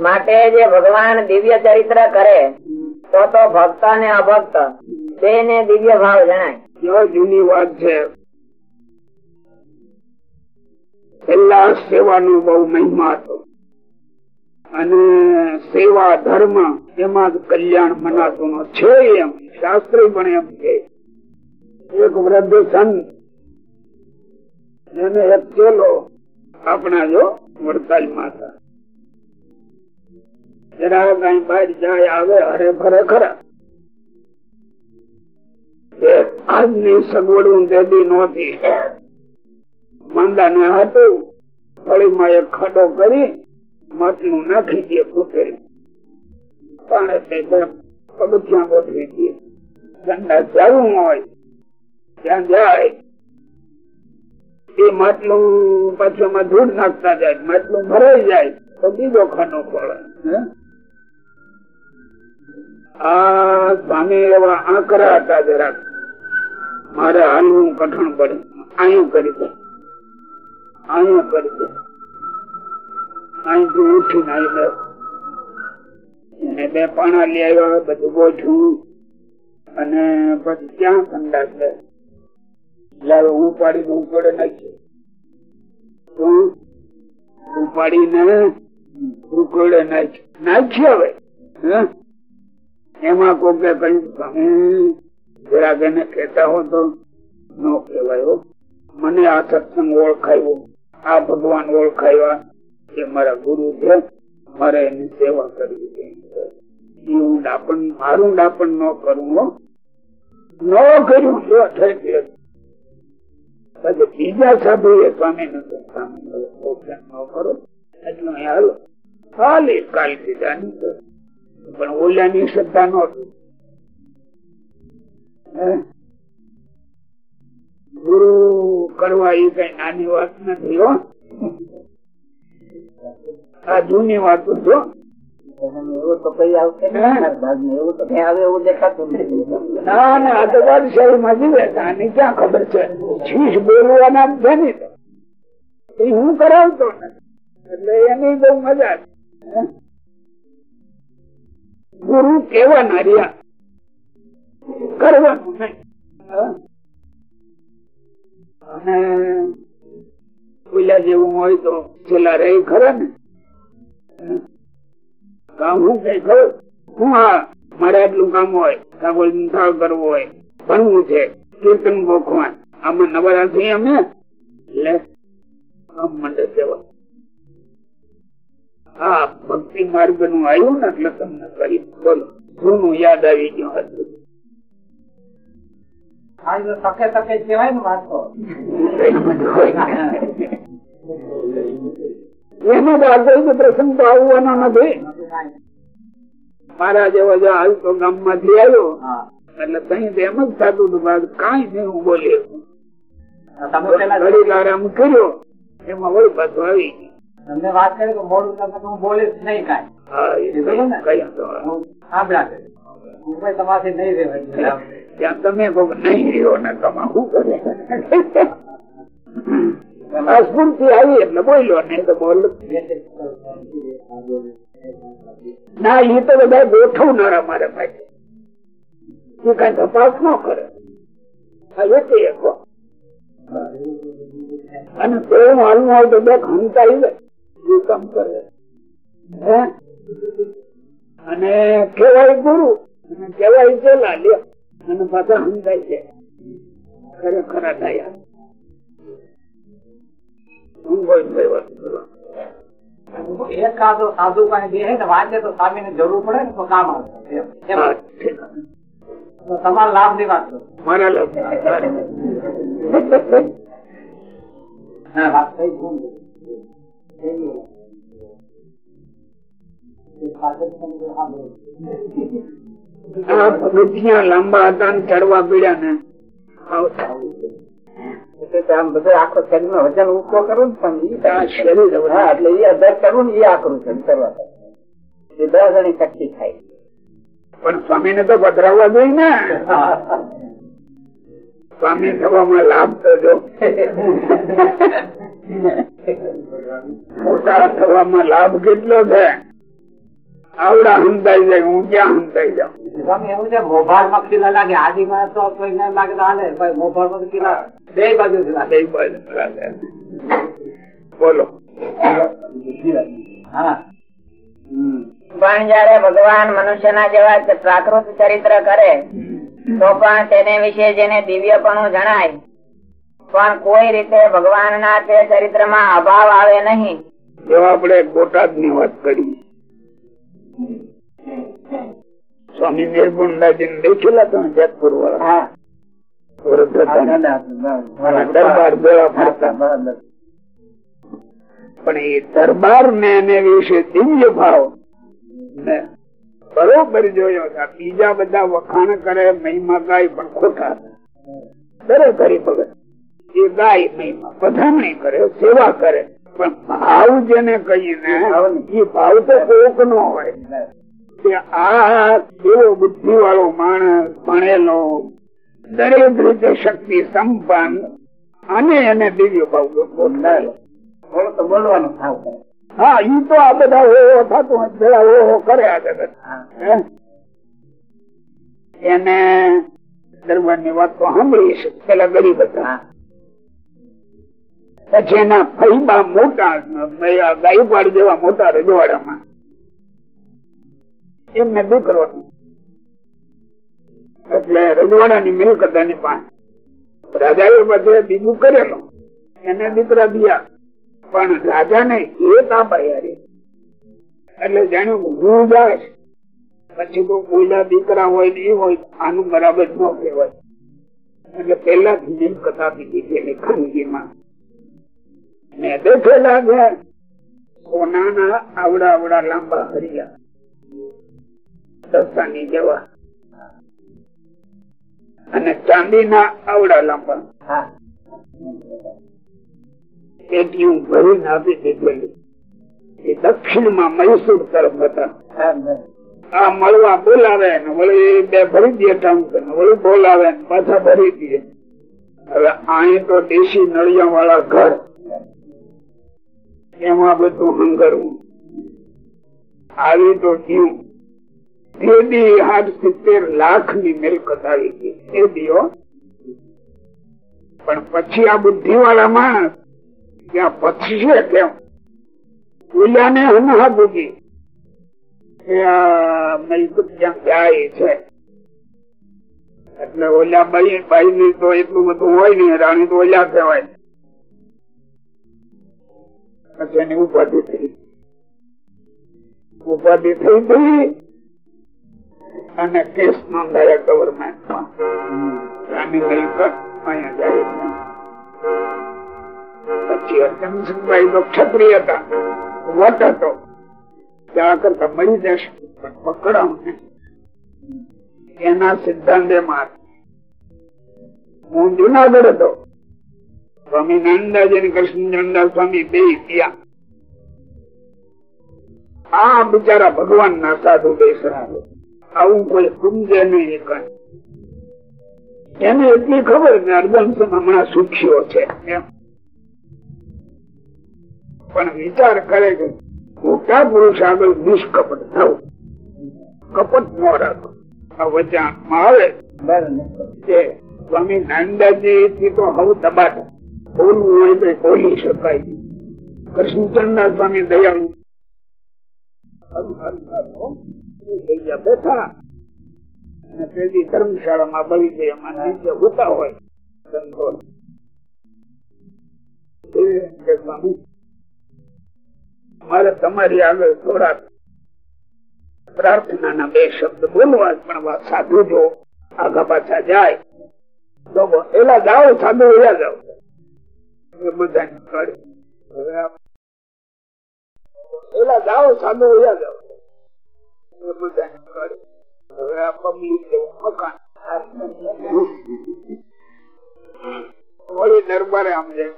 માટે જે ભગવાન દિવ્ય ચરિત્ર કરે તો તો ભક્ત અને અભક્ત બે ને દિવ્ય ભાવ જણાય. જૂની વાત છે. પેલા સેવાનો બહુ મહિમા હતો. અને સેવા ધર્મ એમાં જ કલ્યાણ મનાતું છે એમ. શાસ્ત્રી પણ એમ છે એક વૃદ્ધ સંત એને એક ચેલો આપણા જો માતા. જરા કઈ બહાર આવે, હરે ફરે ખરા. આજની સગવડ તેદી નહોતી. માંદા ને હતું ફળીમાં એક ખડો કરી માટલું નાખી દે ફૂટેલ પણ પગથિયા ગોઠવી દે. ઠંડા ચાલુ હોય. ત્યાં જાય એ માટલું પાછું ધૂળ નાખતા જાય, માટલું ભરાઈ જાય, તો બીજો ખાનો પડે આ સ્વામી એવા આંકરા હતા જરાક મારે હાલવું કઠણ પડે આયું કરી દે. આયું કરી દે. અહીંથી ઉઠીને આવી એને બે પાણા લઈ આવ્યા, બધું ગોઠવું અને પછી ક્યાં ઠંડા છે? લાવે ઉપાડી દઉં પડે નાખ્યું ઉપાડીને ઉકળે નાખી નાખી હવે. એમાં કોકે કહ્યું જરાક એને કેતા હો તો ન કહેવાય મને આ સત્સંગ ઓળખાયો. આ ભગવાન ઓળખાયા. એ મારા ગુરુ છે. મારે એની સેવા કરવી છે. હું ડાપણ, મારું ડાપણ ન કરું હો. ન કર્યું. છે પછી બીજા સાધુ એ સ્વામી નું સ્વામી કરો, એટલું હાલો. હાલી કાલ સીધા પણ ઓલાની શ્રદ્ધા નહોતી ગુરુ કરવા એ કઈ નાની વાત નથી હો. આ જૂની વાતો છે ખબર છે? શીશ બોલવાના છે ને એ હું કરાવતો એટલે એની બહુ મજા. ગુરુ કેવાના રહ્યા. કરવાનું અને પેલા જેવું હોય તો છેલ્લા રહી ખરા ને? કામ હું કઈ ખબર હું આ મારે આટલું કામ હોય કોઈ નિથાળ કરવો હોય ભણવું છે કીર્તન ગોખવાન આમાં નવરાત્રી અમે? લે આમ મંડે સેવા હા ભક્તિ માર્ગનું આવ્યું ને એટલે તમને કરી બોલો જૂનું યાદ આવી ગયું હતું. એનો પ્રસંગ તો આવવાનો નથી. મારા જેવો જો આવતો ગામમાંથી આવ્યો એટલે તઈ તો એમ જ થતું હતું બાદ કાંઈ નહીં હું બોલી શકું. તમે પેલા ઘડીક આરામ કર્યો એમાં વળી પાછું આવી તમને વાત કરી કે મોડું તમે હું બોલીશ નહીં. કાંઈ તમારાથી નહીં રહેવાય ત્યાં તમે નહીં રહ્યો ને તમે શું કરે? સ્ફૂર્તિ આવી એટલે બોલ્યો નહીં તો બોલ ના એ તો બધા ગોઠવનારા મારે ભાઈ. તું કઈ તપાસ ન કરે. અને તે હાલમાં હોય તો બે જાય એ કામ કરે? અને કેવાય ગુરુ, અને કેવાય ચેલા લે અને પાછા હંતાઈ છે. ખરેખર થયા હું કોઈ વાત કરવા. એક સાધુ બેસે ને વાંચે તો સામે જરૂર પડે ને તો કામ. હા, ઠીક. તમારા લાભની વાત મારા લગ્ન હા વાત થઈ ગુમ લાંબા હતા ચડવા પીડ્યા ને બધું આખો શરીર વજન ઊંચો કરું ને પણ ઈ આ શરીર હવે હા એટલે એ અભ્યાસ કરવું ને એ આકરું છે એ દસ ગણી શક્તિ થાય. પણ સ્વામી ને તો પધરાવવા જોઈએ ને. સ્વામી થવામાં લાભ તો મોટા થવામાં લાભ કેટલો છે? આવડા હંતાઈ જાય હું ક્યાં હંતાઈ જાઉં સ્વામી એવું છે મોભારમાં ખીલા લાગે આદિમાં તો કોઈ ના લાગે તો હાલે પણ મોભારમાં ખીલા બે બાજુ લાગે લાગે. બોલો. હા. પણ જયારે ભગવાન મનુષ્યના જેવા પ્રાકૃત ચરિત્ર કરે તો પણ તેને વિશે જેને દિવ્યપણું જણાય પણ કોઈ રીતે ભગવાનના તે ચરિત્રમાં અભાવ આવે નહીં. જો આપણે બોટાદની વાત કરી. સ્વામી નિર્ગુણદાજી ને દેખેલા તમે જેતપુર વાળા. દરબાર ફરતા. પણ એ દરબાર ને એને વિશે દિવ્ય ભાવ ને બરોબર જોયો બીજા બધા વખાણ કરે મહિમા ગાય પણ ખોટા. દરેક હરિભગત. એ ગાય મહિમા પધામણી કરે સેવા કરે. પણ ભાવ જેને કહીને એ ભાવ તો કોક નો હોય. કે આ દેવ બુદ્ધિ વાળો માણસ ભણેલો દરેક રીતે શક્તિ સંપન્ન અને એને દિવ્ય ભાવ બોલાય તો બોલવાનું થાવ હા ઈ તો આ બધા ઓહો થતું હોય પેલા ઓહો કરે આ જગત. એને દરબારની વાત તો સાંભળી છે પેલા ગરીબ હતા. પછી એના ફૈબા મોટા ગાયપાડ જેવા મોટા રજવાડામાં એમને દુઃખ હતો. એટલે રજવાડાની મિલકત એની પાસે. રાજા બધે બીજું કરેલો. એને દીકરા દિયા. પણ રાજા ને એ તાબાયારી એટલે જાણ્યું હું જાય પછી કોઈ કોઈના દીકરા હોય ને એ હોય આનું બરાબર ન કહેવાય. એટલે પેલા થી કથા દીધી દીધેલી ખાનગીમાં. મેં દેખેલા છે, સોનાના આવડા આવડા લાંબા હરિયા. દસ્તાની જેવા. અને ચાંદીના આવડા લાંબા પેટીયું ભરીને આપી દીધેલી. એ દક્ષિણમાં મૈસૂર તરફ હતા. આ મળવા બોલાવે ને વળી બે ભરી દે વળી બોલાવે ને પાછા ભરી દે. હવે અહીં તો દેશી નળિયા વાળા ઘર. એમાં બધું હંગરવું આવી તો જીવ સિત્તેર લાખની મિલકત આવી ગઈ. એ દીઓ. પણ પછી આ બુદ્ધિ વાળા માણસ ત્યાં પથશે કેમ? ઓલાને હનહા છે. એટલે ઓલા બાઈ બાઈ ની તો એટલું બધું હોય નઈ રાણી તો ઓલા કહેવાય. પછી ઉપાધિ થઈ. ઉપાધિ થઈ અને કેસ નોંધાયા ગવર્મેન્ટમાં ક્ષત્રિય હતા. વટ હતો. ત્યાં કરતા મળી જશે. પણ પકડાવ એના સિદ્ધાંતે માર હું જુનાગઢ હતો. સ્વામી નંદાજી અને કૃષ્ણચંદા સ્વામી બે ગયા આ બિચારા ભગવાન ના સાધુ બેસરા આવું કોઈ સમજે નહીં એને એટલી ખબર કે અર્જન હમણાં સુખ્યો છે પણ વિચાર કરે કે મોટા પુરુષ આગળ નિષ્કપટ થવું કપટ ન રાખો. આ વચાણમાં આવે કે સ્વામી નાનદાજી થી તો હવે દબાટ બોલવું હોય તો બોલી શકાય. કૃષ્ણચંદ્ર સ્વામી દયાળુ. બેઠા અને પેલી ધર્મશાળામાં બળી ગઈ. એમાં નીચે હોતા હોય. મારે તમારી આગળ થોડાક પ્રાર્થના બે શબ્દ બોલવા પણ સાધુ જો આગા પાછા જાય, તો એલા જાઓ સાધુ, એલા જાઓ. બધા એલા જાઓ સાધુ, એલા જાઓ. હવે આ પબ્લિક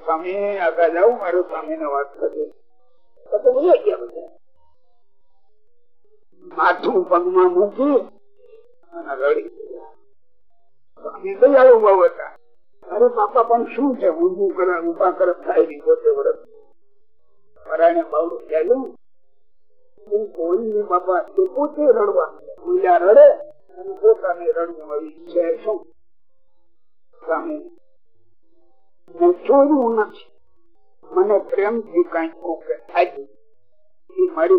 સ્વામી કરજો માથું પગમાં મૂકી રડી દયાળુ બહુ હતા. અરે, બાપા, પણ શું છે? ઊંધું કરે ઊભા કરે થાય નહીં, પોતે વ્રત પરાણે બાવડું ચાલ્યું કોઈની બાબા તે પોતે રડવા ઉલ્યા રડે અને પોતાને રડવું આવી છે. શું મને પ્રેમથી કઈ એ મારી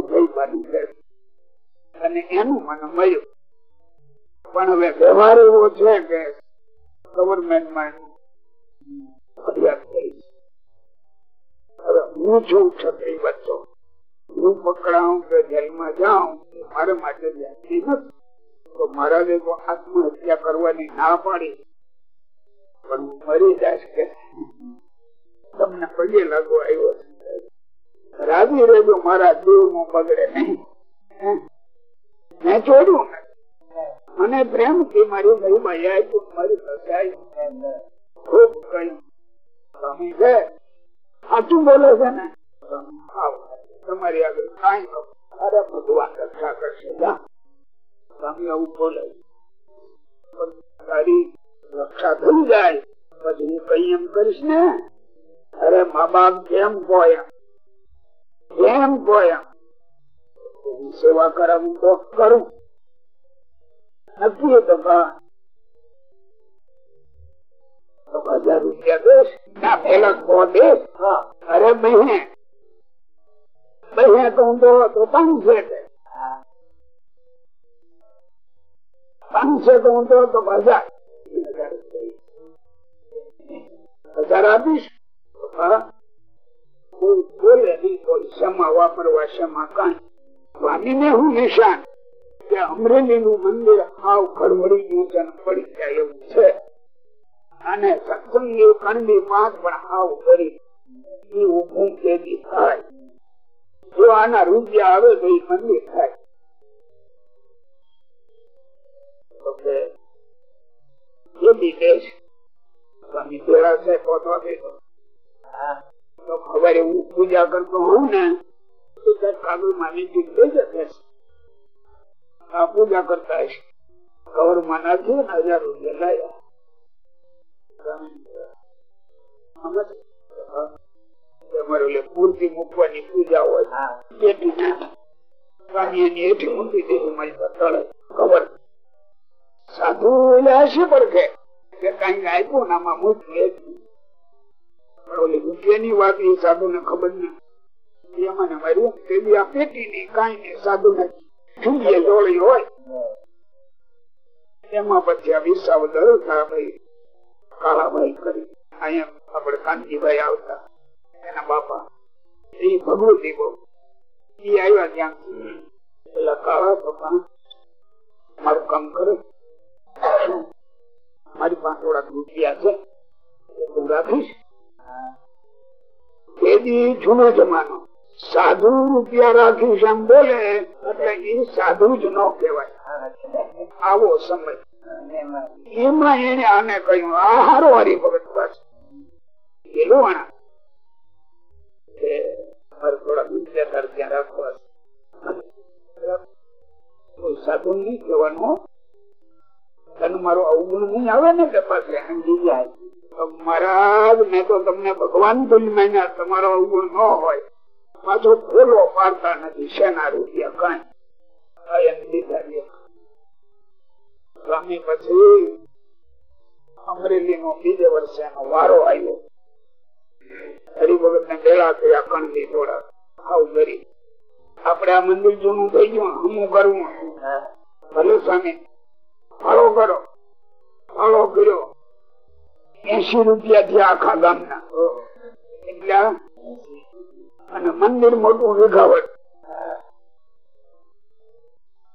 ભાઈ બાજુ અને એનું મને મળ્યું. પણ હવે વ્યવહાર એવો છે કે ગવર્મેન્ટમાં હું છું ક્ષત્રિય બચ્ચો. હું પકડાઉં કે જેલમાં જાઉં મારા માટે વ્યાજબી નથી. તો મહારાજે તો આત્મહત્યા કરવાની ના પાડી. પણ હું મરી જાય કે તમને પગે લાગો આવ્યો છે. રાજી રેજો મારા દેવમાં બગડે નહીં. મેં છોડ્યું મને પ્રેમથી મારી આપ્યું મારી ખૂબ કહ્યું સ્વામી છે સાચું બોલે છે ને? તમારી આગળ કઈ અરે ભગવાન, રક્ષા કરશે. તમે આવું બોલે. તારી રક્ષા થઈ જાય. પછી હું કઈ એમ કરીશ ને? અરે મા બાપ કેમ કોયા કેમ કોયા સેવા કરાવું તો કરું. નક્કી તો હજાર રૂપિયા ના હું બોલે નહીં કોઈ ક્ષમા વાપરવા ક્ષમા કઈ સ્વામી ને હું નિશાન કે અમરેલી નું મંદિર આવ ખરવડી છે પડી જાય એવું છે અને સત્સંગી કણબી પાંચ પણ આવ કરી. એ ઉભું કેદી થાય. જો આના રૂપિયા આવે તો એ મંદિર થાય. હું. પૂજા કરતો હોઉં ને કાગળમાં વીંટી દઈ જશે. આ પૂજા કરતા હશે. કવરમાં નાખ્યું ને હજાર રૂપિયા લાયા. સાધુ ને વાત સાધુ ને ખબર નથી એમાં મારી તે બી આ પેટી ની કઈ ને સાધુ ને જોડી હોય એમાં પછી આ વિસાવ દરતા ભાઈ. કાળાભાઈ કરી. અહીંયા આપડે કાનજીભાઈ આવતા, એના બાપા. એ ભગવતી બહુ. એ આવ્યા ત્યાં પેલા કાળા બાપા, મારું કામ કરે. મારી પાસે થોડાક રૂપિયા છે. હું રાખીશ. જૂનો જમાનો. સાધુ રૂપિયા રાખીશ એમ બોલે, એટલે એ સાધુ જ ન કહેવાય. આવો સમય. એમાં એને આને કહ્યું, આ હારો હારી ભગત પાસે. પેલું આણા થોડા વિદ્યાધાર ત્યાં રાખવા કોઈ સાધુ નહીં કહેવાનું તને મારો અવગુણ નહીં આવે ને કે મેં તો તમને ભગવાન તુલ્ય તમારો અવગુણ ન હોય. પાછો ખોલો પાડતા નથી, શેના રૂપિયા કઈ. સ્વામી પછી અમરેલી નો બીજે વર્ષે નો વારો આવ્યો. હરિભગત ને ભેળા થયા કણથી આવ કરી. આપડે આ મંદિર જૂનું થઈ ગયું હમું કરવું. ભલે સ્વામી ફાળો કરો. ફાળો કર્યો. એસી રૂપિયા થી આખા ગામના. એટલે અને મંદિર મોટું વિઘાવટ.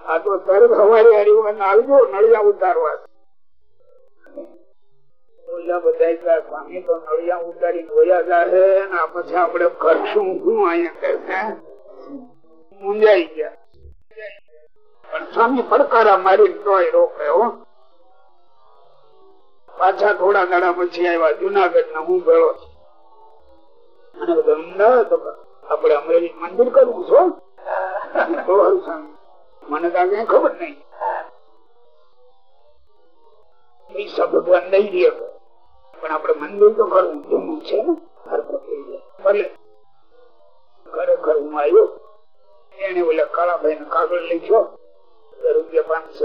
આ તો તરત હવારે હરિવન આવજો, નળિયા ઉતારવા. ગોયા પછી ગયા. થોડા દાડા પછી આવ્યા જુનાગઢ ના હું ભેળો અને આપડે અમરેલી મંદિર કરવું છો મને તો કઈ ખબર નહીં. પણ આપડે મંદિર તો કરવું જૂનું છે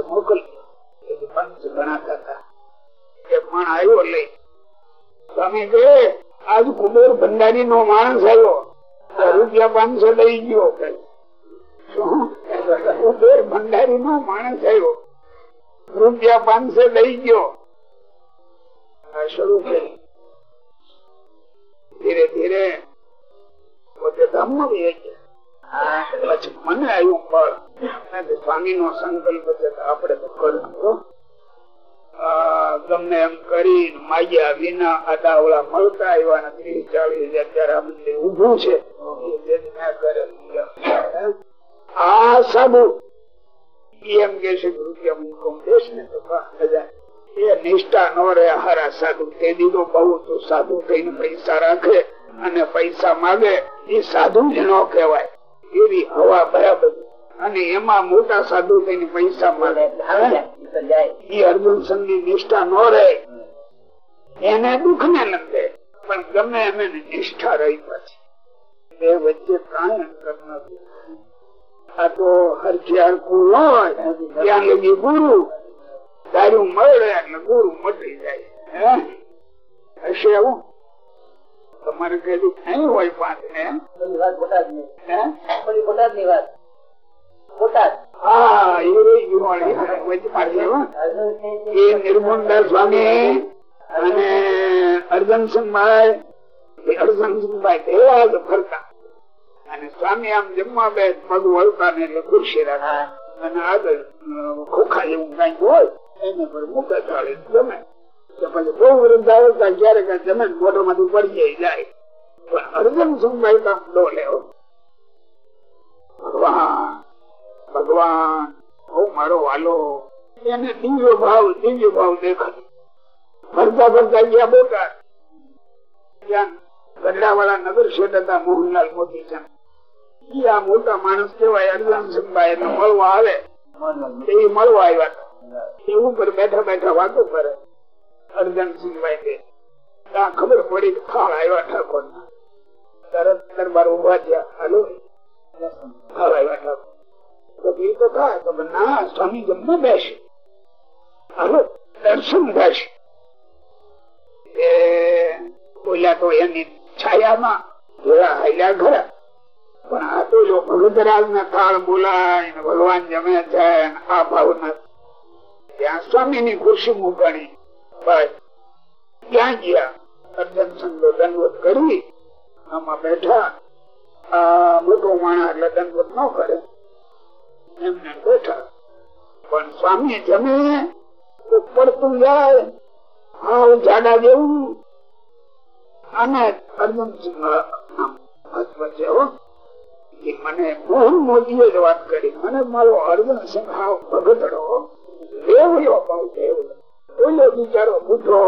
મોકલી. પાંચસો ગણાતા માણ આવ્યો લઈ તમે કે આજ કુબેર ભંડારી નો માણસ આવ્યો. રૂપિયા પાંચસો લઈ ગયો. ભંડારી નો સ્વામી નો સંકલ્પ છે આપડે તો કરવું ગમે એમ કરી માગ્યા વિના આડાવડા મળતા આવ્યા ત્રીસ ચાલીસ હજાર ત્યારે આ મંદિર ઉભું છે. આ સાબુ. એમ કે છે એ નિષ્ઠા નો રે હારા સાધુ તે દીધો બહુ તો સાધુ થઈને પૈસા રાખે અને પૈસા માગે. એ સાધુ જ ન કહેવાય. એવી હવા બરાબર અને એમાં મોટા સાધુ થઈને પૈસા માગે. એ અર્જુન સંઘની નિષ્ઠા ન રહે. એને દુઃખ ને લંબે પણ ગમે એમ નિષ્ઠા રહી પછી. બે વચ્ચે કઈ અંતર નથી આ તો હથિયાર હોય ત્યાં લગી ગુરુ. દારૂ મળે એટલે ગુરુ મટી જાય. હશે એવું? તમારે કહેલું કઈ હોય પાંચ ને હા? એ નિર્મોહનદાસ સ્વામી અને અર્જનસિંહભાઈ અર્જનસિંહભાઈ એવા જ ફરતા. અને સ્વામી આમ જમવા બે પગ વળતા ને એટલે ખુરશી રાખે. અને આગળ ખોખા જેવું કંઈક હોય, એને પર મૂકે ચાલે જમે. પછી બહુ વૃદ્ધ આવતા ક્યારેક જમે મોઢો માંથી પડી જાય જાય. અર્જુન કામ નો લેવો ભગવાન ભગવાન ઓ મારો વાલો. એને દિવ્ય ભાવ દિવ્ય ભાવ દેખાય. ફરતા ફરતા ગયા બોટાદ. ગઢડા વાળા નગર શેઠ હતા, મોહનલાલ ઈ આ મોટા માણસ કેવાય એને મળવા આવે. એ મળવા આવ્યા હતા. એવું પર બેઠા બેઠા વાતો કરે. અર્જુન સિંહભાઈ ખબર પડી કે આવ્યા ઠાકોર તરત દરબાર ઊભા થયા. હાલો. થાળ આવ્યા ઠાકોર. એ ના, સ્વામી જમવા બેસે. દર્શન બોલ્યા તો એની છાયામાં થોડા હાલ્યા પણ આ તો જો ભગતરાજ ને થાળ બોલાય ભગવાન જમે છે આ ભાવ ત્યાં સ્વામી ની ખુરશી મૂકણી ત્યાં ગયા? અર્જન સંઘો દંડવત કરી આમાં બેઠા. આ મોટો માણા એટલે દંડવત ન કરે. એમને બેઠા. પણ સ્વામી જમે તો પડતું જાય હા જાડા જેવું. અને અર્જન સિંહ હો. મને મોહન મોદીએ જ વાત કરી. મને મારો અર્જુન સિંહ ભગતડો. દેવડો બહુ બિચારો બુદ્ધો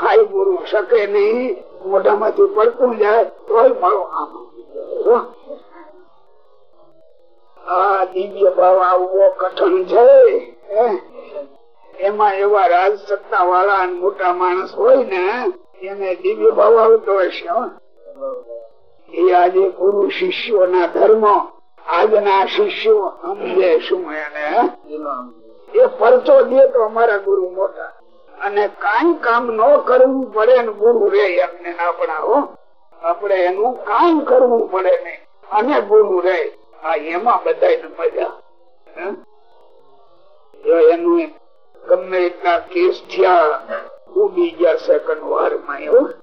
ખાઈ પૂરું શકે નહીં, મોઢામાંથી પડતું જાય, તોય મારો આમ. આ દિવ્ય ભાવ આવવો કઠણ છે. એમાં એવા રાજ સત્તા વાળા મોટા માણસ હોય ને, એને દિવ્ય ભાવ આવતો હશે એ આજે ગુરુ શિષ્યો ના ધર્મ, આજના શિષ્યો સમજે શું એને એ પરચો દે તો અમારા ગુરુ મોટા. અને કઈ કામ ન કરવું પડે ને ગુરુ રે એમને ના હો. આપડે એનું કામ કરવું પડે નહીં. અને ગુરુ રે. આ એમાં બધા મજા. જો એનું ગમે એટલા કેસ થયા ઉડી સેકન્ડ વારમાં એવું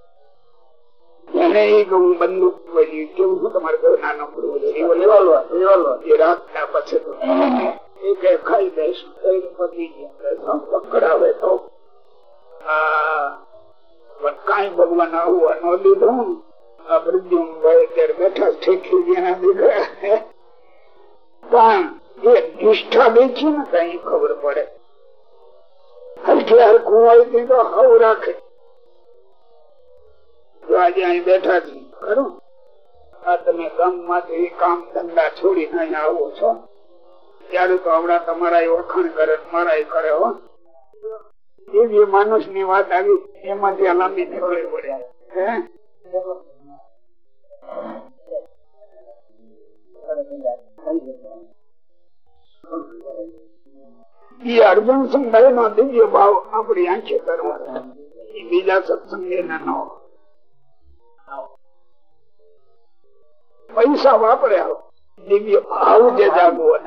હું બંદૂક બની કેવું શું તમારે ઘર નાનો ભગવાન આવું ન લીધું. પ્રદ્યુમભાઈ અત્યારે બેઠા દીકરા. પણ એ નિષ્ઠા બેચી ને કઈ ખબર પડે. હલકી હલકું હોય તો હવ રાખે. જો આજે અહીં બેઠા છીએ ખરું? આ તમે ગામમાંથી કામ ધંધા છોડીને અહીંયા આવો છો. ત્યારે તો હમણાં તમારા ઓળખાણ કરે મારા કરે હો. એવી માનુષની વાત આવી એમાંથી અલામી નીકળી પડ્યા એ અર્જુન સંઘ નો દિવ્ય ભાવ આપણી આંખે કરવા. બીજા સત્સંગ એના ન પૈસા વાપરે દિવ્ય ભાવ જે જાગવો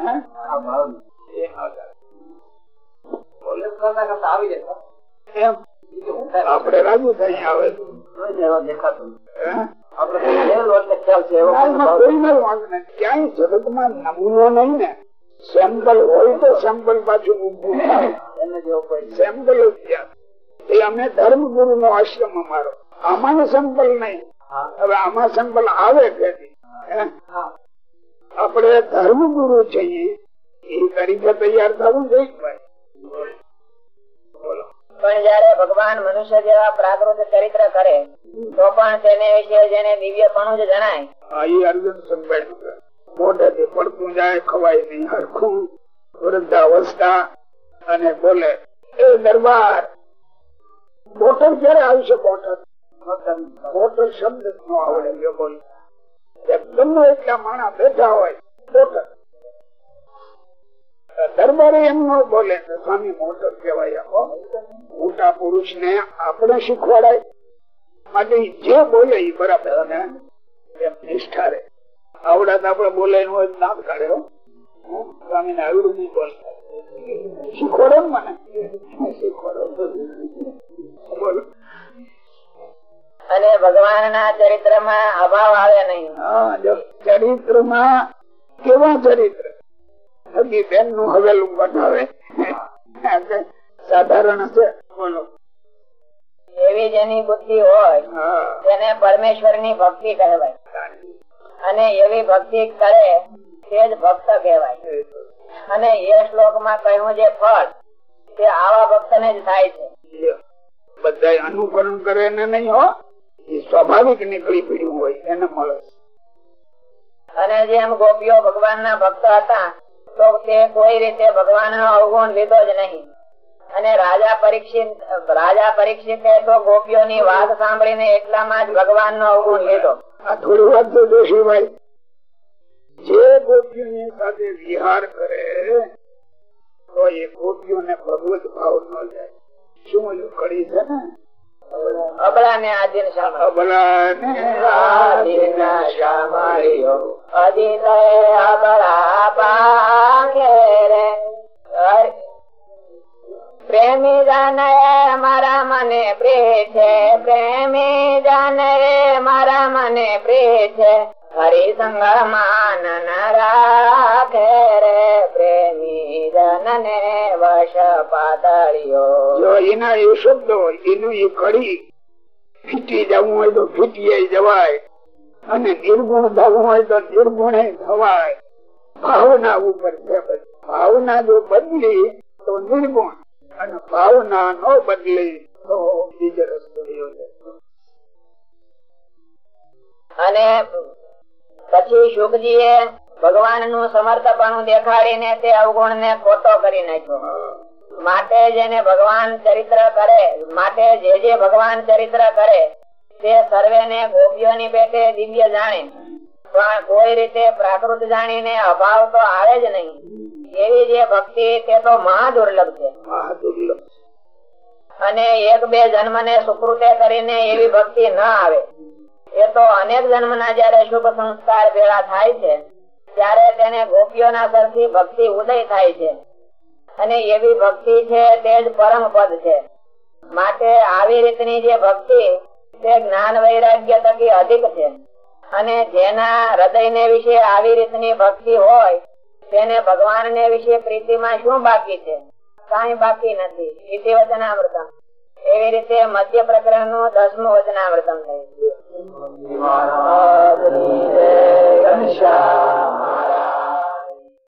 આપડે રાજુ થઈ આવે. ક્યાંય જગતમાં નમૂનો નહીં ને. સેમ્પલ હોય તો સેમ્પલ પાછું સેમ્પલ એ અમે ધર્મ ગુરુ નો આશ્રમ અમારો. આમાં સેમ્પલ નહીં. હવે આમાં સેમ્પલ આવે કે આપણે ધર્મ ગુરુ છીએ. એ તરીકે તૈયાર થવું જોઈએ પણ જયારે ભગવાન મનુષ્ય જેવા પ્રાકૃત ચરિત્ર કરે તો પણ તેને વિશે જેને દિવ્ય પણ જણાય. અર્જુન સંભાળ. મોઢેથી પડતું જાય ખવાય નહીં હરખું વૃદ્ધાવસ્થા અને બોલે એ દરબાર બોટલ ક્યારે આવશે બોટલ બોટલ શબ્દ નો આવડે ગમે એટલા માણા બેઠા હોય મોટર દરબારે એમ ન બોલે સ્વામી મોટર કહેવાય મોટા પુરુષ ને આપણે શીખવાડાય. માટે જે બોલે એ બરાબર નિષ્ઠા રે આવડા આપડે બોલે હોય ના કાઢે સ્વામી ને આવડું નહીં બોલતા શીખવાડે મને. શીખવાડો. બોલો. અને ભગવાન ના ચરિત્રમાં અભાવ આવે નહીં. ચરિત્રમાં કેવા ચરિત્ર? હજી બેનનું હવેલું બતાવે. સાધારણ છે. બોલો એવી જેની બુદ્ધિ હોય તેને પરમેશ્વરની ભક્તિ કહેવાય. અને એવી ભક્તિ કરે તે જ ભક્ત કહેવાય. અને એ શ્લોકમાં કહ્યું જે ફળ તે આવા ભક્ત ને જ થાય છે. બધા અનુકરણ કરે ને નહીં હો. સ્વાભાવિક નીકળી પડ્યું હોય એને મળે અને જેમ ગોપીઓ ભગવાન ના ભક્ત હતા તો તે કોઈ રીતે ભગવાન નો અવગુણ લીધો જ નહીં. અને રાજા પરીક્ષિત રાજા પરીક્ષિત તો ગોપીઓની વાત સાંભળીને એટલામાં જ ભગવાન નો અવગુણ લીધો. આ થોડી વાત તો જોશીભાઈ જે ગોપીઓની સાથે વિહાર કરે તો એ ગોપીઓને ભગવત ભાવ ન જાય. શું કરી કડી છે ને? આધીન શામળિયો. અબળા રે. પ્રેમી જાને મારા મને પ્રિય છે પ્રેમી જાને મારા મને પ્રિય છે હરિસંગ માન રાખે. રે વશ પાતળિયો જો એના એ શબ્દ એનું એ કડી ફીટી જવું હોય તો ફીટીએ જવાય. અને નિર્ગુણ થવું હોય તો નિર્ગુણે થવાય. ભાવના ઉપર છે ભાવના જો બદલી તો નિર્ગુણ. અને ભાવના ન બદલી તો બીજો રસ્તો અને પછી શુકજી એ ભગવાનનું સમર્થપણું દેખાડીને તે અવગુણ ને ખોટો કરી નાખ્યો. માટે જેને ભગવાન ચરિત્ર કરે માટે જે જે ભગવાન ચરિત્ર કરે તે સર્વે ને ગોપીઓની પેટે દિવ્ય જાણે. પણ કોઈ રીતે પ્રાકૃત જાણીને અભાવ તો આવે જ નહીં. એવી જે ભક્તિ તે તો મહા દુર્લભ છે. અને એક બે જન્મ ને સુકૃતે કરીને એવી ભક્તિ ના આવે. એ તો અનેક જન્મના જયારે શુભ સંસ્કાર ભેળા થાય છે. ત્યારે તેને ગોપીઓના સરથી ભક્તિ ઉદય થાય છે. અને એવી ભક્તિ છે તે જ પરમ પદ છે. માટે આવી રીતની જે ભક્તિ તે જ્ઞાન વૈરાગ્ય થકી અધિક છે. અને જેના હૃદય વિશે આવી રીતની ભક્તિ હોય, તેને ભગવાન ને વિશે પ્રીતિમાં શું બાકી છે? કઈ બાકી નથી. એવી રીતે મધ્ય પ્રકરણનું દસમું વચનામૃતમ થયું